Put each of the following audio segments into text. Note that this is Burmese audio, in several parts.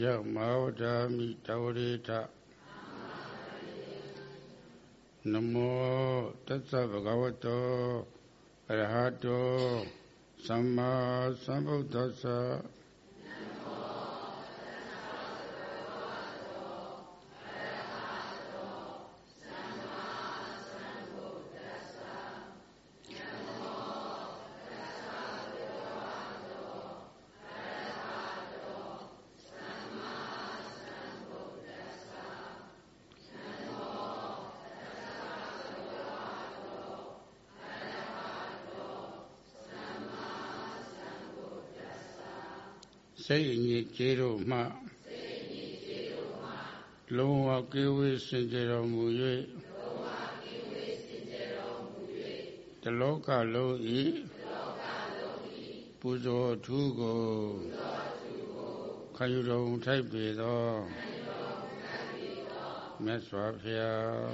ယမောဓာမိတဝရိထနမောတသဗ္ဗဂဝတောအရဟတောသမ္မာသမ္ဗုဒ္ဓัสสะ စင်ကြတော်မူ၍တလောကလုံးဤပူဇော်ထူးကိုခံယူတော်မူထိုက်ပေသောမြတ်စွာဘုရား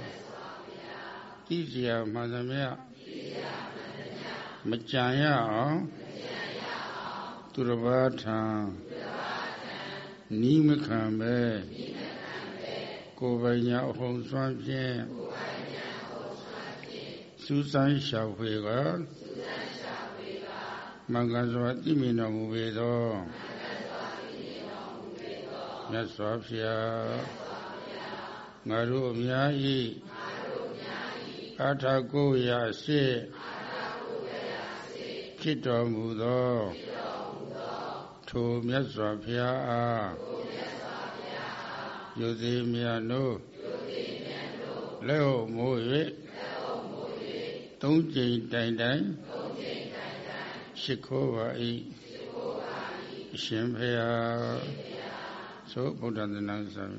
ကြည်စရာမှန်သမျှမကြံရအောင်သူတစ်ပါးထံနီးမခံပဲ ကိုယ်ပိုင်ညာအဟုန်စွမ်းဖြင့်စူးစမ်းရှာဖွေကမင်္ဂစွာတိမြင်တော်မူပေသောမြတ်စွာဘုရားငါတို့အများဤအာထာကိုရာရှိဖြစ်တော်မူသောထိုမြတ်စွာဘုရားအား ယုတိမြတ်တို့လက်ဟုတ်မိုး၍သုံးကြိမ်တိုင်တိုင်ရှိခိုးပါ၏အရှင်ဘုရားသို့ဗုဒ္ဓသနာဆောင်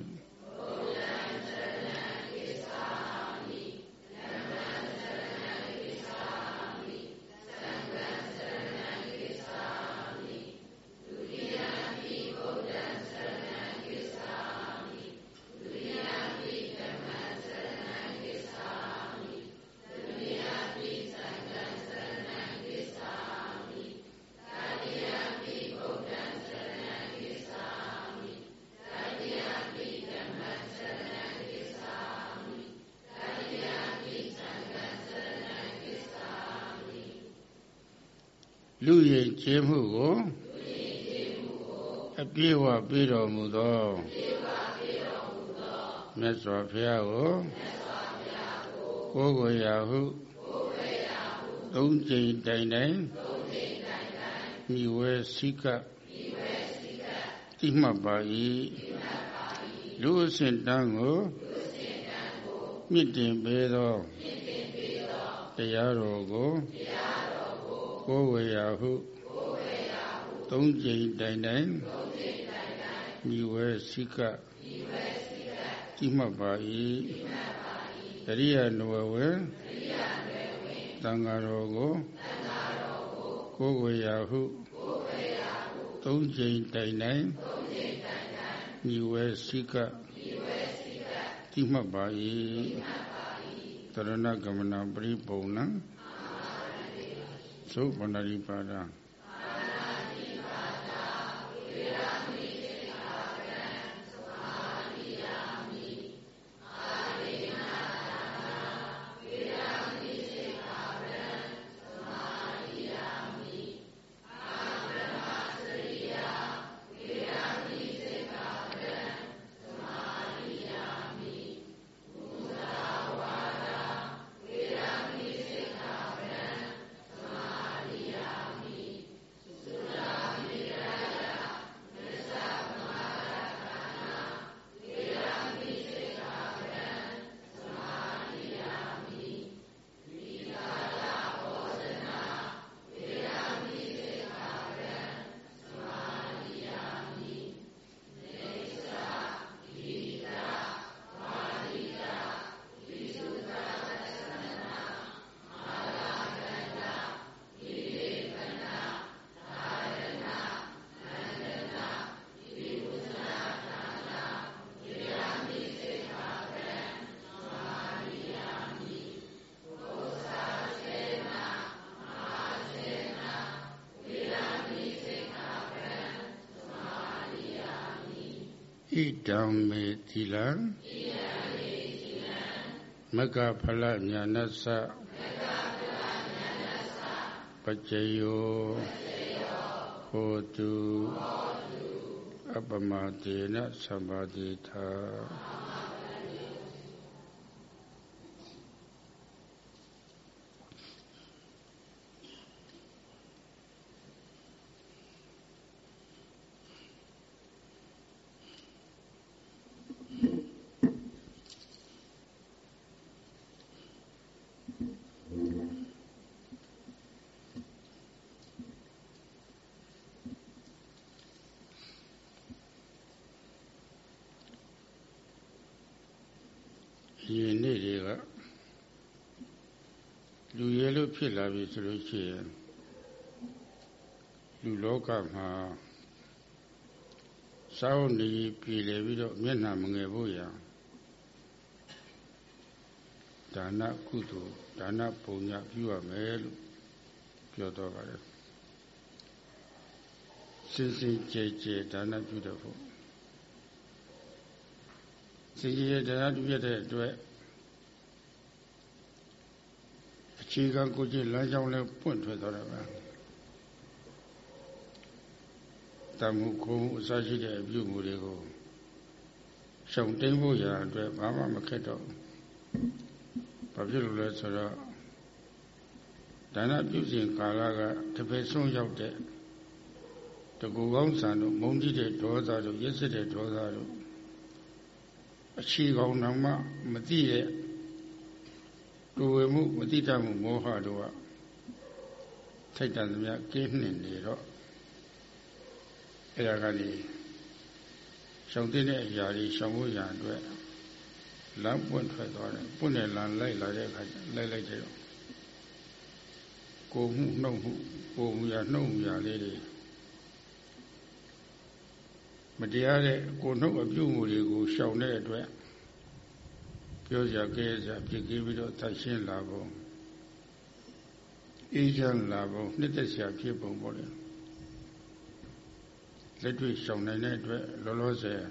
လူရင်ကျေးမှုကိုအပြည့်ဝပြီးတော်မူသောမြတ်စွာဘုရားကိုကိုယ်ကိုရာဟုသုံးကြိမ်တိုင်တိုင်မိဝဲစိကတိမှတ်ပါ၏လူအစဉ်တန်းကိုမြင့်တင်ပေးသောတရားတော်ကိုကိုဝေယဟု သုံးကြိမ်တိုင်တိုင်ညီဝဲစိကတိမှတ်ပါ၏တရိယာနဝဝေသံဃာတော်ကိုကိုဝေယဟုသုံးကြိမ်တိုင်တိုင်ညီဝဲစိကတိမှတ်ပါ၏တရဏဂမနပရိပုံနံသုပန္နရိပါဒ ဣဒံမေသီလံမကဖလညာနသပจယောဟောတုအပမတေနသဗ္ဗတိသာ ဖြစ်လာပြီဆိုလို့ရှိရင်လူလောကမှာစောင်းနေပြည်လေပြီးတော့မျက်နှာမငယ်ဖို့ရဒါနကုသိုလ်ဒါနပုံညပြုရမယ်လို့ပြောတော့ပါတယ်စင်စင်ကြဲကြဲဒါနပြုတော့ဖို့စင်ကြဲဒါနပြုတဲ့အတွက် ခြေကကိုကြည့်လမ်းကြောင်းလဲပွင့်ထွက်သွားတာပဲတမှုခုံအစရှိတဲ့အပြုမှုတွေကိုရှောင်တိန်ဖို့ရာအတွက်ဘာမှမခက်တော့ဘာဖြစ်လို့လဲဆိုတော့ဒါနပြုစဉ်ကာလကတပည့်ဆုံးရောက်တဲ့တကူကောင်းဆန်တို့မုံကြီးတဲ့ဒေါသတို့ရစ်စစ်တဲ့ဒေါသတို့အခြေကောင်းတော့မှမသိတဲ့ တူဝေမှုမတိတမှုမောဟတို့ကထိုက်တန်သမျှကင်းနှင်နေတော့အဲ့ဒါကနေရှောင်တဲ့အရာတွေရှောင်ဖို့ရန်အတွက်လမ်းပွင့်ထွက်သွားတယ်ပွင့်တဲ့လမ်းလိုက်လာတဲ့အခါလိုက်လိုက်တဲ့ကိုမှုနှုတ်မှုကိုမှုရနှုတ်မှုရလေးတွေမတရားတဲ့ကိုနှုတ်အပြုမှုတွေကိုရှောင်တဲ့အတွက် ပြောကြကဲကြပြစ်ကြီးပြီးတော့သတ်ရှင်းလာပုံအေးချမ်းလာပုံနှစ်သက်ရှာဖြစ်ပုံပေါ့လေလက်တွေ့ရှောင်နိုင်တဲ့အတွက်လောလောဆယ်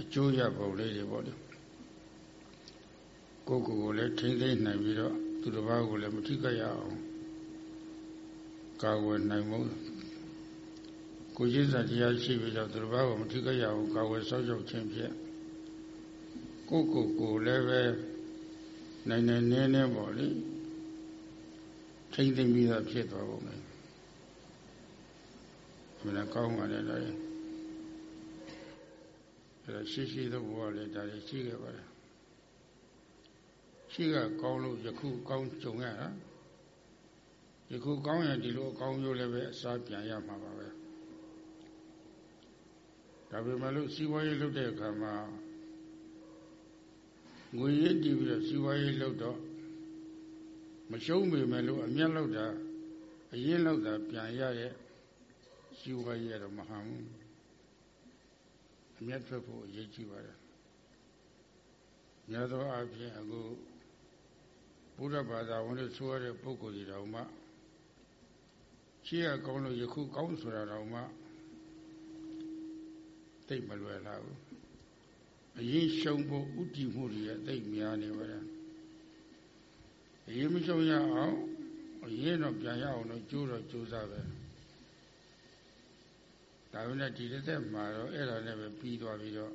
အကျိုးရပုံလေးတွေပေါ့လေကိုယ်ကိုယ်ကိုလည်းထိမ့်သိမ့်နိုင်ပြီးတော့သူတစ်ပါးကိုလည်းမထိခိုက်ရအောင်ကာဝယ်နိုင်မှုကိုရည်စားတရားရှိပြီးတော့သူတစ်ပါးကိုမထိခိုက်ရအောင်ကာဝယ်ဆောက်ရှောက်ခြင်းဖြင့် ကိုကိုကိုလည်းပဲနိုင်နိုင်နေနေပေါ့လေထိမ့်သိမ့်ပြီးသားဖြစ်သွားပုံလေမင်းကောင်းပါလေဒါရင်အဲ့ဒါရှိရှိသောဘဝလေဒါတွေရှိခဲ့ပါတယ်ရှိကကောင်းလို့ယခုကောင်းကြုံရတာယခုကောင်းရင်ဒီလိုအကောင်းမျိုးလည်းပဲအစားပြန်ရမှာပါပဲဒါပေမဲ့လို့စီးပွားရေးလုပ်တဲ့အခါမှာ ငွေရည်တည်ပြီးတော့စီးပွားရေးလုပ်တော့မရှုံးပေမဲ့လို့အမျက်လောက်တာအရင်လောက်တာပြန်ရတဲ့စီးပွားရေးတော့မဟန်ဘူးအမျက်ထွက်ဖို့အရေးကြီးပါတယ်များသောအားဖြင့်အခုဘုရားဘာသာဝင်တွေဆိုရတဲ့ပုဂ္ဂိုလ်တွေတောင်မှရှိရကောင်းလို့ယခုကောင်းဆိုတာတောင်မှသိမလွယ်လာဘူး အရင်ရှုံဖို့ဥတည်မှုတွေအသိများနေပါလားအရင်မရှုံရအောင်အရင်တော့ပြန်ရအောင်တော့ကြိုးတော့ကြိုးစားပဲဒါပေမဲ့ဒီတစ်သက်မှာတော့အဲ့ဒါနဲ့ပဲပြီးသွားပြီးတော့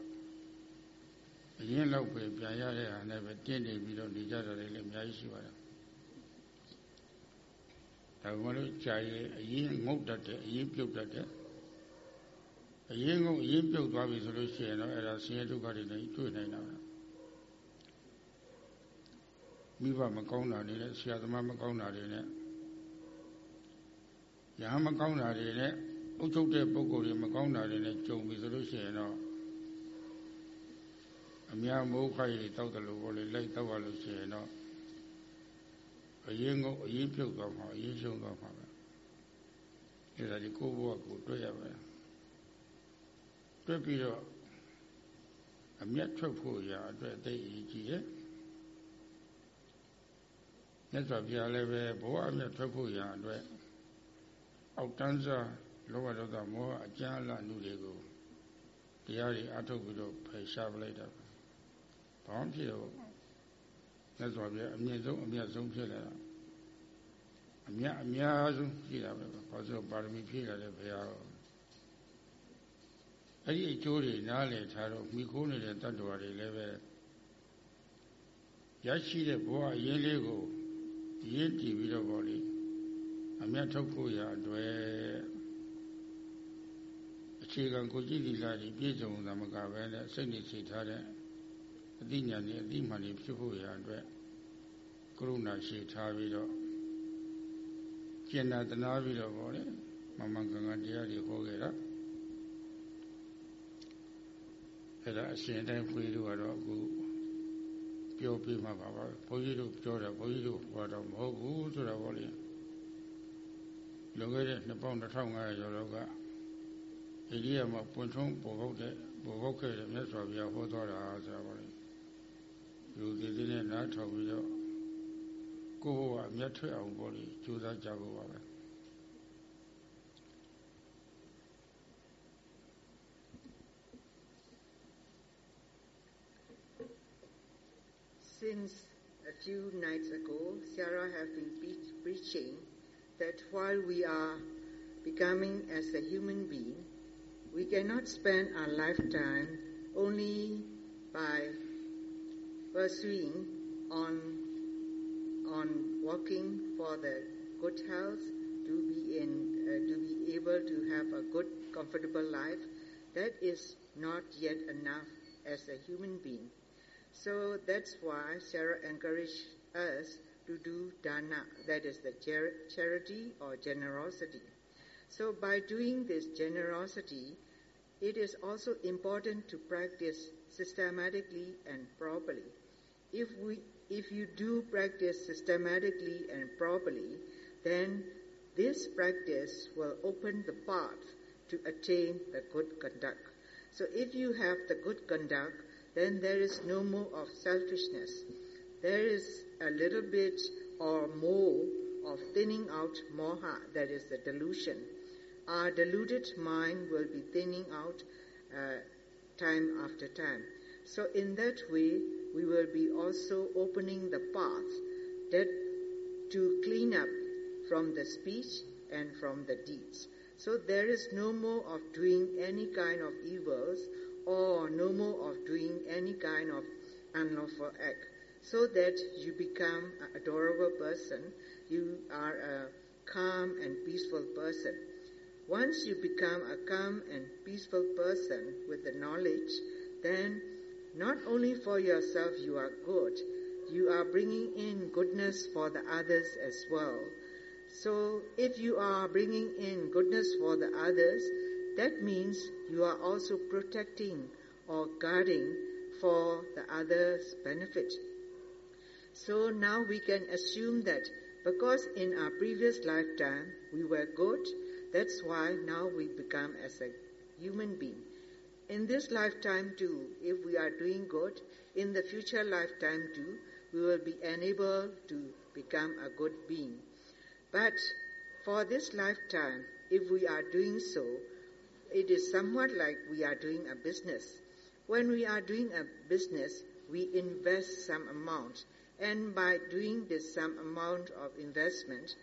အရင်လောက်ပဲပြန်ရတဲ့ဟာနဲ့ပဲတင်းနေပြီးတော့နေကြတာလည်းအများကြီးရှိပါတယ်ဒါမှမဟုတ်ကြာရင်အရင်ငုတ်တတ်တယ်အရင်ပြုတ်တတ်တယ် အရင်ကအရင်ပြုတ်သွားပြီဆိုလို့ရှိရင်တော့အဲ့ဒါဆင်းရဲဒုက္ခတွေနဲ့တွေ့နိုင်တာပဲမိဘမကောင်းတာတွေနဲ့ဆရာသမားမကောင်းတာတွေနဲ့ညာမကောင်းတာတွေနဲ့အုပ်ချုပ်တဲ့ပုဂ္ဂိုလ်တွေမကောင်းတာတွေနဲ့ကြုံပြီဆိုလို့ရှိရင်တော့အများမိုးခိုက်တွေတောက်တယ်လို့ဘောလေလိုက်တောက်ရလို့ရှိရင်တော့အရင်ကအရင်ပြုတ်သွားမှာအရင်ရှုံးသွားမှာပဲအဲ့ဒါဒီကိုယ့်ဘဝကိုတွေ့ရပါတယ် တွက်ပြီးတော့အမျက်ထွက်ဖို့ရာအတွက်သိအရေးကြီးရဲ့မြတ်စွာဘုရားလည်းပဲဘဝအမျက်ထွက်ဖို့ရာအတွက်အောက်တန်းစားလောဘဒေါသမောဟအကျဉ်းအလလူတွေကိုတရားတွေအထုတ်ပြီးတော့ဖယ်ရှားပလိုက်တာဘာမှဖြစ်တော့မြတ်စွာဘုရားအမြင့်ဆုံးအမြတ်ဆုံးဖြစ်လာတာအမြတ်အများဆုံးဖြစ်လာပဲဘာလို့ပါရမီဖြည့်လာတဲ့ဘုရား အဲ့ဒီအကျိုးတွေနားလည်ထားတော့မိခိုးနေတဲ့တ attva တွေလည်းပဲရရှိတဲ့ဘဝအရင်းလေးကိုရင်းတည်ပြီးတော့ဗောလေအမြတ်ထုတ်ဖို့ရအတွက်အခြေခံကိုကြည့်သီလာတွေပြည့်စုံသမကပဲနဲ့စိတ်နေစိတ်ထားတဲ့အသိဉာဏ်နဲ့အသိမှန်တွေဖြစ်ဖို့ရအတွက်ကရုဏာရှိထားပြီးတော့ကျင့်တာတနာပြီးတော့ဗောလေမမန်ကံကတရားတွေဟောခဲ့တာ အဲ့ဒါအရှင်တိုင်းပြေးလို့ကတော့အခုပြောပြမှာပါပါဘုန်းကြီးတို့ပြောတာဘုန်းကြီးတို့ဟောတော့မဟုတ်ဘူးဆိုတော့ဗောလေလွန်ခဲ့တဲ့နှစ်ပေါင်း2500ကျော်လောက်ကအိန္ဒိယမှာပွင့်ထုံးပေါ်ပေါက်တဲ့ပေါ်ပေါက်ခဲ့တဲ့မြတ်စွာဘုရားဟောတော်တာဆိုတာဗောလေလူသေးသေးနဲ့နားထောင်ပြီးတော့ကိုယ်ဘဝမြတ်ထွက်အောင်ဗောလေကြိုးစားကြဖို့ပါပဲ Since a few nights ago, Sarah have been preaching that while we are becoming as a human being, we cannot spend our lifetime only by pursuing on on working for the good health, to be in, uh, to be able to have a good, comfortable life. That is not yet enough as a human being. So that's why Sarah encouraged us to do dana, that is the charity or generosity. So by doing this generosity, it is also important to practice systematically and properly. If we, if you do practice systematically and properly, then this practice will open the path to attain the good conduct. So if you have the good conduct, then there is no more of selfishness. There is a little bit or more of thinning out moha, that is the delusion. Our deluded mind will be thinning out uh, time after time. So in that way, we will be also opening the path that to clean up from the speech and from the deeds. So there is no more of doing any kind of evils or no more of doing any kind of unlawful act, so that you become an adorable person, you are a calm and peaceful person. Once you become a calm and peaceful person with the knowledge, then not only for yourself you are good, you are bringing in goodness for the others as well. So if you are bringing in goodness for the others, that means you are also protecting or guarding for the other's benefit. So now we can assume that because in our previous lifetime we were good, that's why now we become as a human being. In this lifetime too, if we are doing good, in the future lifetime too, we will be enabled to become a good being. But for this lifetime, if we are doing so, it is somewhat like we are doing a business. When we are doing a business, we invest some amount, and by doing this some amount of investment,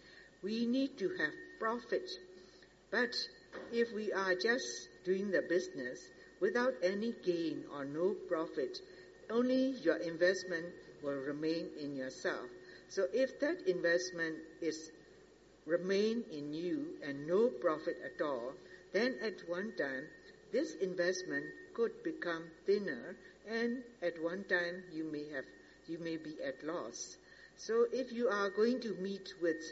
we need to have profit. But if we are just doing the business without any gain or no profit, only your investment will remain in yourself. So if that investment is remain in you and no profit at all, then at one time this investment could become thinner and at one time you may have you may be at loss. So if you are going to meet with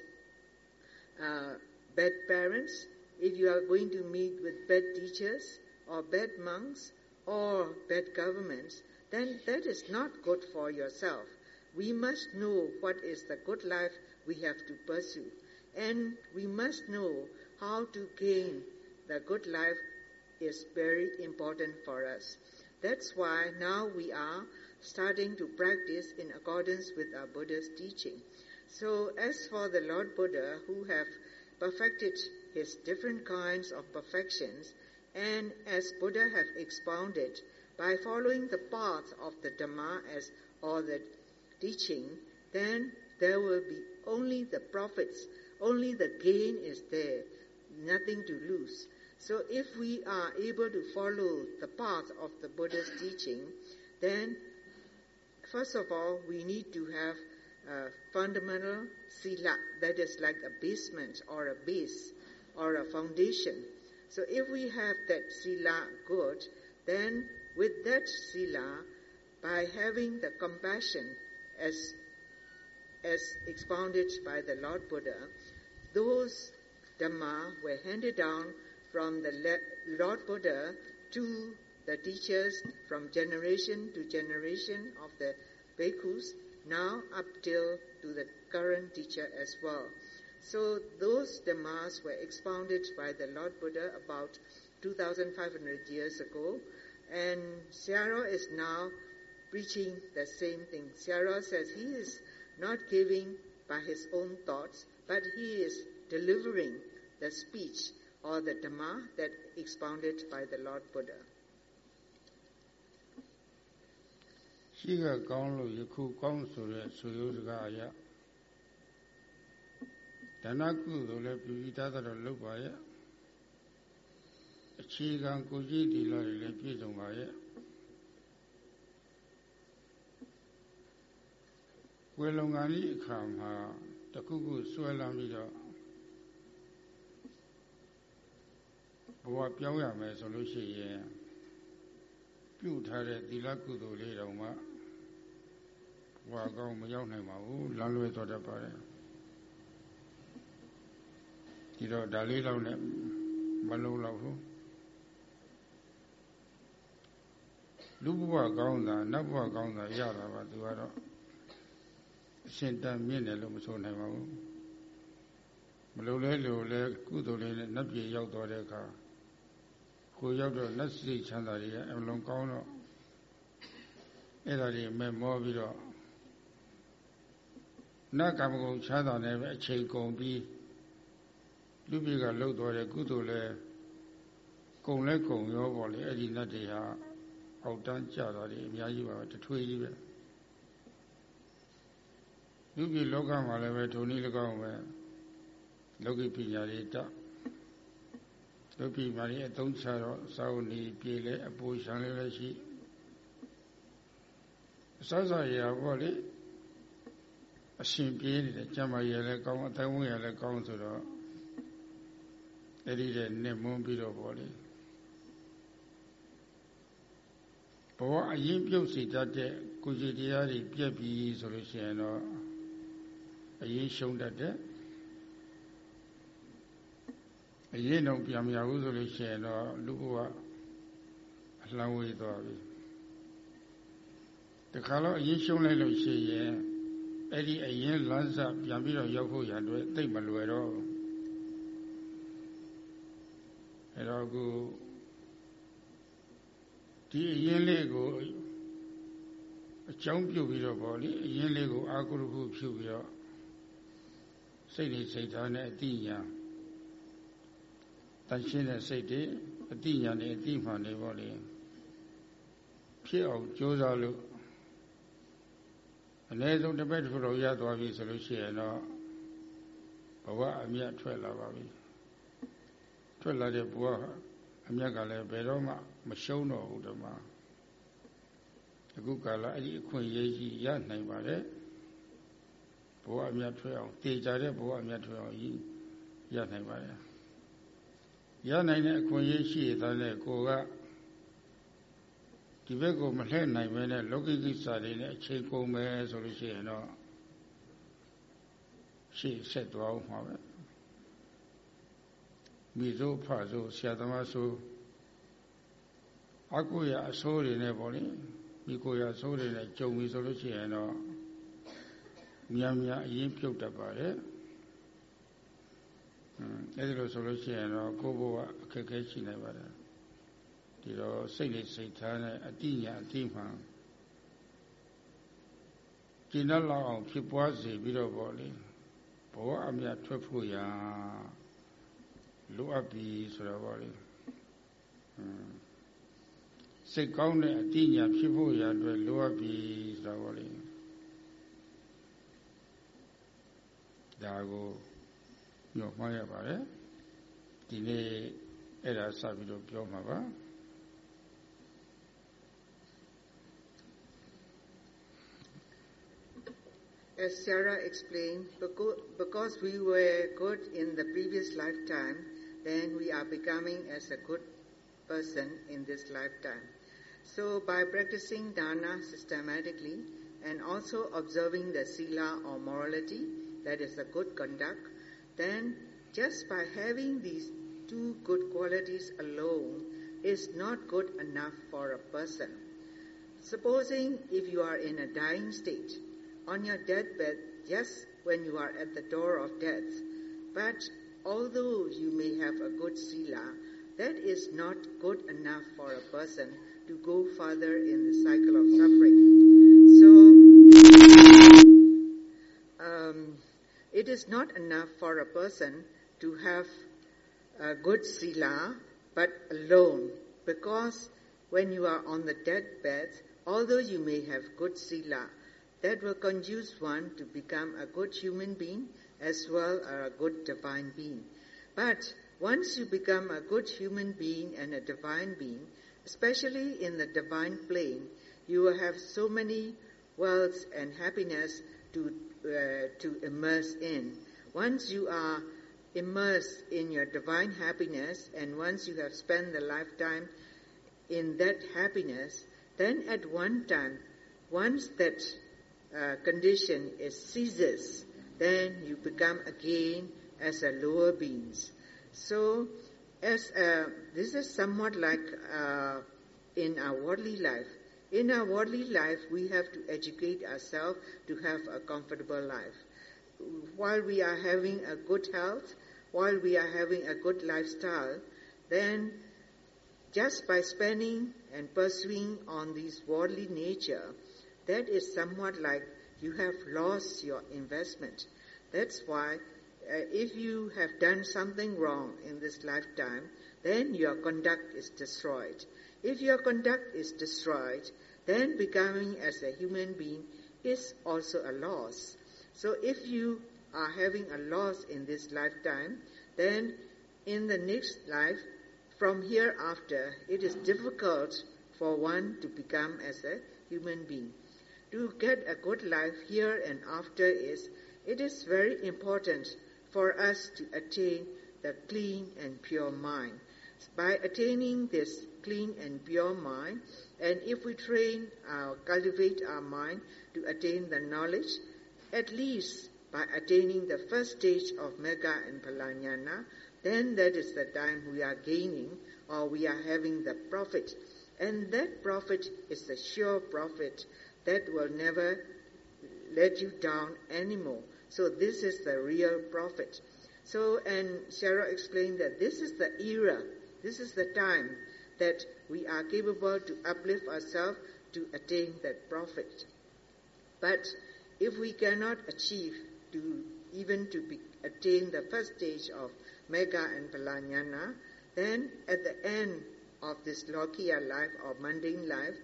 uh, bad parents, if you are going to meet with bad teachers or bad monks or bad governments, then that is not good for yourself. We must know what is the good life we have to pursue. And we must know how to gain the good life is very important for us. That's why now we are starting to practice in accordance with our Buddha's teaching. So as for the Lord Buddha who have perfected his different kinds of perfections And as Buddha have expounded, by following the path of the Dhamma as or the teaching, then there will be only the profits, only the gain is there, nothing to lose. So if we are able to follow the path of the Buddha's teaching, then first of all, we need to have a fundamental sila, that is like a basement or a base or a foundation. So if we have that sila good, then with that sila, by having the compassion as as expounded by the Lord Buddha, those Dhamma were handed down from the Lord Buddha to the teachers from generation to generation of the bhikkhus, now up till to the current teacher as well. So those Dhammas were expounded by the Lord Buddha about 2,500 years ago, and Sayadaw is now preaching the same thing. Sayadaw says he is not giving by his own thoughts, but he is delivering the speech or the Dhamma that expounded by the Lord Buddha. ရှိကကောင်းလို့ယခုကောင်းဆိုတဲ့ဆိုရိုးစကားအရဒါနကုသိုလ်လည်းပြုပြီးသားတော့လုပ်ပါရဲ့အခြေခံကိုကြည့်ဒီလာတွေလည်းပြည့်စုံပါရဲ့ဝေလုံကံဤအခါမှာတခုခုဆွဲလမ်းပြီးတော့ ဘဝပြောင်းရမယ်ဆိုလို့ရှိရင်ပြုထားတဲ့သီလကုသိုလ်လေးတောင်မှဘဝကောင်းမရောက်နိုင်ပါဘူးလမ်းလွဲသွားတတ်ပါတယ်ဒီတော့ဒါလေးလောက်နဲ့မလုံးတော့ဘူးလူဘဝကောင်းတာနတ်ဘဝကောင်းတာရတာပါသူကတော့အရှင်တန်မြင့်တယ်လို့မဆိုနိုင်ပါဘူးမလုံးလဲလို့လဲကုသိုလ်လေးနဲ့နတ်ပြည်ရောက်သွားတဲ့အခါ ကိုရောက်တော့နတ်စိတ်ချမ်းသာတွေကအလုံးကောင်းတော့အဲ့ဒါတွေမဲ့မောပြီးတော့နတ်ကမ္မကုံချမ်းသာနေပဲအချိန်ကုန်ပြီးလူပြည်ကလှုပ်သွားတဲ့ကုသိုလ်လဲကုံလဲကုံရောပေါ့လေအဲ့ဒီနတ်တွေဟာအောက်တန်းကြတာတွေအများကြီးပါတထွေးကြီးပဲလူပြည်လောကမှာလည်းပဲထုံနည်း၎င်းပဲလောကီပညာတွေတလော ကီပညာတွေအသုံးချတော့စာအုပ်နေပြေလဲအပူရှံလေးလည်းရှိအစစရာပေါ့လေအရှင်ပြေးနေတယ်ကျမ်းမာရလည်းကောင်းအတိုင်းဝင်ရလည်းကောင်းဆိုတော့အဲ့ဒီတဲ့နှစ်မွန်းပြီးတော့ပေါ့လေဘဝအရင်ပြုတ်စီတတ်တဲ့ကိုကြီးတရားတွေပြက်ပြီးဆိုလို့ရှိရင်တော့အရင်ရှုံးတတ်တယ် အရင်တော့ပြန်မရဘူးဆိုလို့ရှိရင်တော့လူဘဝအလှမ်းဝေးသွားပြီတခါတော့အရင်ရှုံးလိုက်လို့ရှိရင်အဲ့ဒီအရင်လမ်းစပြန်ပြီးတော့ရောက်ဖို့ရတဲ့သိမလွယ်တော့အဲ့တော့အခုဒီအရင်လေးကိုအကြောင်းပြုပြီးတော့ဗောလေအရင်လေးကိုအာကုရခုဖြူပြီးတော့စိတ်တွေစိတ်ထားနဲ့အတိညာ တန်ရှင်းတဲ့စိတ်တွေအတိညာနဲ့အတိမှန်တွေဗောလေဖြစ်အောင်ကြိုးစားလို့အနည်းဆုံးတစ်ပတ်တစ်ခုတော့ရသွားပြီဆိုလို့ရှိရင်တော့ဘဝအမြတ်ထွက်လာပါပြီထွက်လာတဲ့ဘဝအမြတ်ကလည်းဘယ်တော့မှမရှုံးတော့ဘူးဓမ္မအခုကာလအဲ့ဒီအခွင့်အရေးကြီးရနိုင်ပါတယ်ဘဝအမြတ်ထွက်အောင်တည်ကြတဲ့ဘဝအမြတ်ထွက်အောင်ရနိုင်ပါတယ် ရနိုင်တဲ့အခွင့်အရေးရှိတဲ့ကိုကဒီဘက်ကိုမလှည့်နိုင်ပဲနဲ့လောကိကိစ္စတွေနဲ့အချိန်ကုန်မယ်ဆိုလို့ရှိရင်တော့ရှေ့ဆက်သွားအောင်မှာပဲမိစိုးဖဆိုဆရာသမားဆိုအကုရအဆိုးတွေနဲ့ပေါ့လေမိကိုရအဆိုးတွေနဲ့ကြုံပြီဆိုလို့ရှိရင်တော့များများအရင်ပြုတ်တတ်ပါတယ် အဲဒီလိုဆိုလို့ရှိရင်တော့ကိုယ့်ဘဝအခက်အခဲရှိနိုင်ပါတယ်ဒီတော့စိတ်လေးစိတ်ထားနဲ့အတိညာအတိမှန်ကျင့်တော့လောက်အောင်ဖြစ်ပွားစေပြီးတော့ပေါ့လေဘဝအမြတ်ထွက်ဖို့ရာလိုအပ်ပြီဆိုတော့ပေါ့လေစိတ်ကောင်းတဲ့အတိညာဖြစ်ဖို့ရအတွက်လိုအပ်ပြီဆိုတော့လေဒါကို ညှော်မှားရပါတယ်ဒီနေ့အဲ့ဒါစပြီးတော့ပြောမှာပါ As Sarah explained, because we were good in the previous lifetime, then we are becoming as a good person in this lifetime. So by practicing dana systematically and also observing the sila or morality, that is the good conduct, then just by having these two good qualities alone is not good enough for a person. Supposing if you are in a dying state, on your deathbed just when you are at the door of death. But although you may have a good sila, that is not good enough for a person to go further in the cycle of suffering. So, um, it is not enough for a person to have a good sila, but alone, because when you are on the deathbed, although you may have good sila, that will conduce one to become a good human being as well as a good divine being. But once you become a good human being and a divine being, especially in the divine plane, you will have so many wealth and happiness to, to immerse in. Once you are immersed in your divine happiness and once you have spent the lifetime in that happiness, then at one time, once that uh, condition is ceases, then you become again as a lower beings. So, as a, this is somewhat like uh, in our worldly life. In our worldly life, we have to educate ourselves to have a comfortable life. While we are having a good health, while we are having a good lifestyle, then just by spending and pursuing on this worldly nature, that is somewhat like you have lost your investment. That's why uh, if you have done something wrong in this lifetime, then your conduct is destroyed. If your conduct is destroyed, then becoming as a human being is also a loss. So if you are having a loss in this lifetime, then in the next life, from hereafter, it is difficult for one to become as a human being to get a good life here and after is it is very important for us to attain the clean and pure mind. By attaining this clean and pure mind, and if we train, our, cultivate our mind to attain the knowledge, at least by attaining the first stage of Mega and Palanyana, then that is the time we are gaining or we are having the profit. And that profit is the sure profit that will never let you down anymore. So this is the real profit. So, and Sarah explained that this is the era, this is the time that we are capable to uplift ourselves to attain that profit. But if we cannot achieve to even to be, attain the first stage of Mega and Palanyana, then at the end of this Lokiya life or mundane life,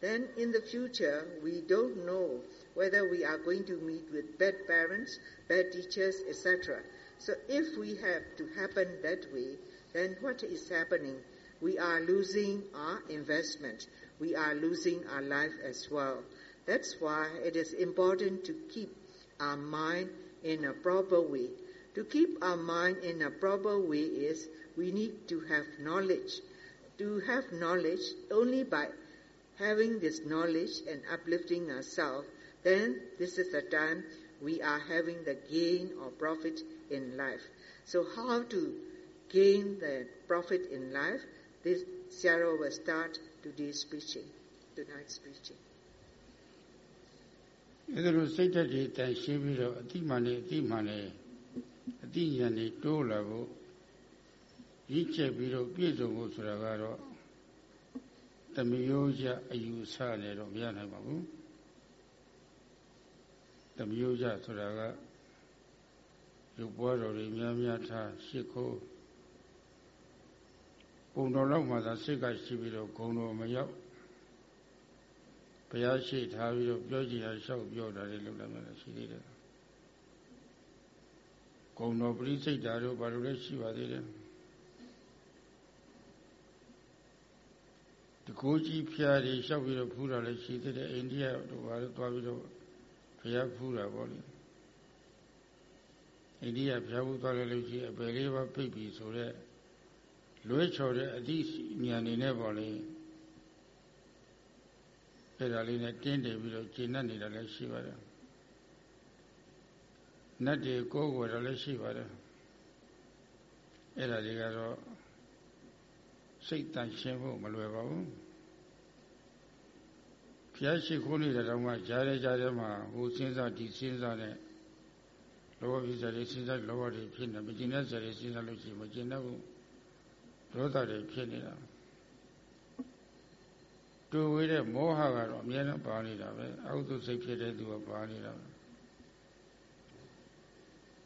then in the future we don't know whether we are going to meet with bad parents, bad teachers, etc. So if we have to happen that way, then what is happening? We are losing our investment. We are losing our life as well. That's why it is important to keep our mind in a proper way. To keep our mind in a proper way is we need to have knowledge. To have knowledge only by having this knowledge and uplifting ourselves, then this is the time we are having the gain or profit in life. So how to gain the profit in life? This Sarah will start today's preaching, tonight's preaching. အဲဒါလိုစိတ်ဓာတ်တွေတန်ရှင်းပြီးတော့အတိမှန်နဲ့အတိမှန်နဲ့အတိညာနဲ့တိုးလာဖို့ရည်ချက်ပြီးတော့ပြည့်စုံဖို့ဆိုတာကတော့တမျိုးကြအယူဆနဲ့တော့မရနိုင်ပါဘူးတမျိုးကြဆိုတာကရုပ်ပွားတော်တွေများများထားရှ िख ိုး ပုံတော်လောက်မှသာစိတ်ကရှိပြီးတော့ဂုံတော်မရောက်ဘုရားရှိထားပြီးတော့ပြောကြည့်ရလျှောက်ပြောတာတွေလုပ်တယ်များရှိသေးတယ်ဂုံတော်ပရိစိတ်ဓာတ်တို့ဘာလို့လဲရှိပါသေးတယ်တကိုးကြီးဖျားတွေလျှောက်ပြီးတော့ဖူးတာလည်းရှိသေးတယ်အိန္ဒိယတို့ဘာလို့သွားပြီးတော့ဘုရားဖူးတာပေါ့လေအိန္ဒိယဘုရားဖူးသွားလို့ရှိရင်အပယ်လေးပါပြိပြီဆိုတော့ လွဲချော်တဲ့အသည့်ဉာဏ်နေနဲ့ပေါ့လေအဲ့ဒါလေးနဲ့တင်းတယ်ပြီးတော့ကျင့်တတ်နေတာလည်းရှိပါတယ်နတ်တွေကိုယ်ကိုယ်တော့လည်းရှိပါတယ်အဲ့ဒါတွေကတော့စိတ်တန်ရှင်းဖို့မလွယ်ပါဘူးဖျားရှိခိုးနေတဲ့တောင်မှကြားရကြားရမှာဟိုစဉ်းစားဒီစဉ်းစားနဲ့လောဘဖြစ်စားတွေစဉ်းစားလောဘတွေဖြစ်နေမကျင်တဲ့ဇာတွေစဉ်းစားလို့ရှိရင်မကျင်တော့ဘူး ဒေါသတွေဖြစ်နေတာတူဝေးတဲ့မောဟကတော့အများနဲ့ပါနေတာပဲအဟုသုစိတ်ဖြစ်တဲ့သူကပါနေတာပဲ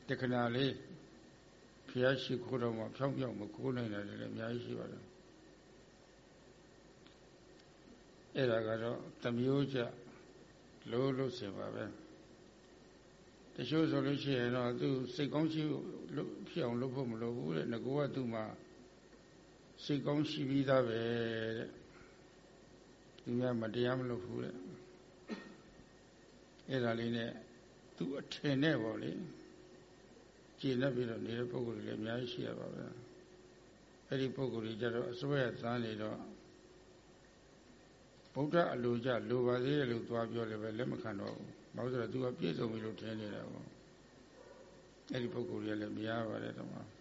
တခဏလေးဖျားရှိခိုးတော့မှဖြောင်းဖြောင်းမခိုးနိုင်တယ်လည်းအများကြီးရှိပါတယ်အဲ့ဒါကတော့တမျိုးကြလို့လို့ဆင်ပါပဲတချို့ဆိုလို့ရှိရင်တော့သူစိတ်ကောင်းရှိလို့ဖြစ်အောင်လုပ်ဖို့မလိုဘူးတဲ့ငကောကသူ့မှာ စိတ်ကောင်းရှိပြီးသားပဲတဲ့သူကမတရားမလုပ်ဘူးတဲ့အဲ့ဒါလေးနဲ့သူအထင်နဲ့ပေါ့လေကြည်နေပြီးတော့နေတဲ့ပုံကိုယ်တွေလည်းအများကြီးရှိရပါပဲအဲ့ဒီပုံကိုယ်တွေကြတော့အစွဲသန်းနေတော့ဗုဒ္ဓအလိုကြလိုပါသေးတယ်လို့သွားပြောလည်းပဲလက်မခံတော့ဘူးဘာလို့ဆိုတော့သူကပြည့်စုံပြီလို့ထင်နေတာပေါ့အဲ့ဒီပုံကိုယ်တွေလည်းမရပါတယ်တော့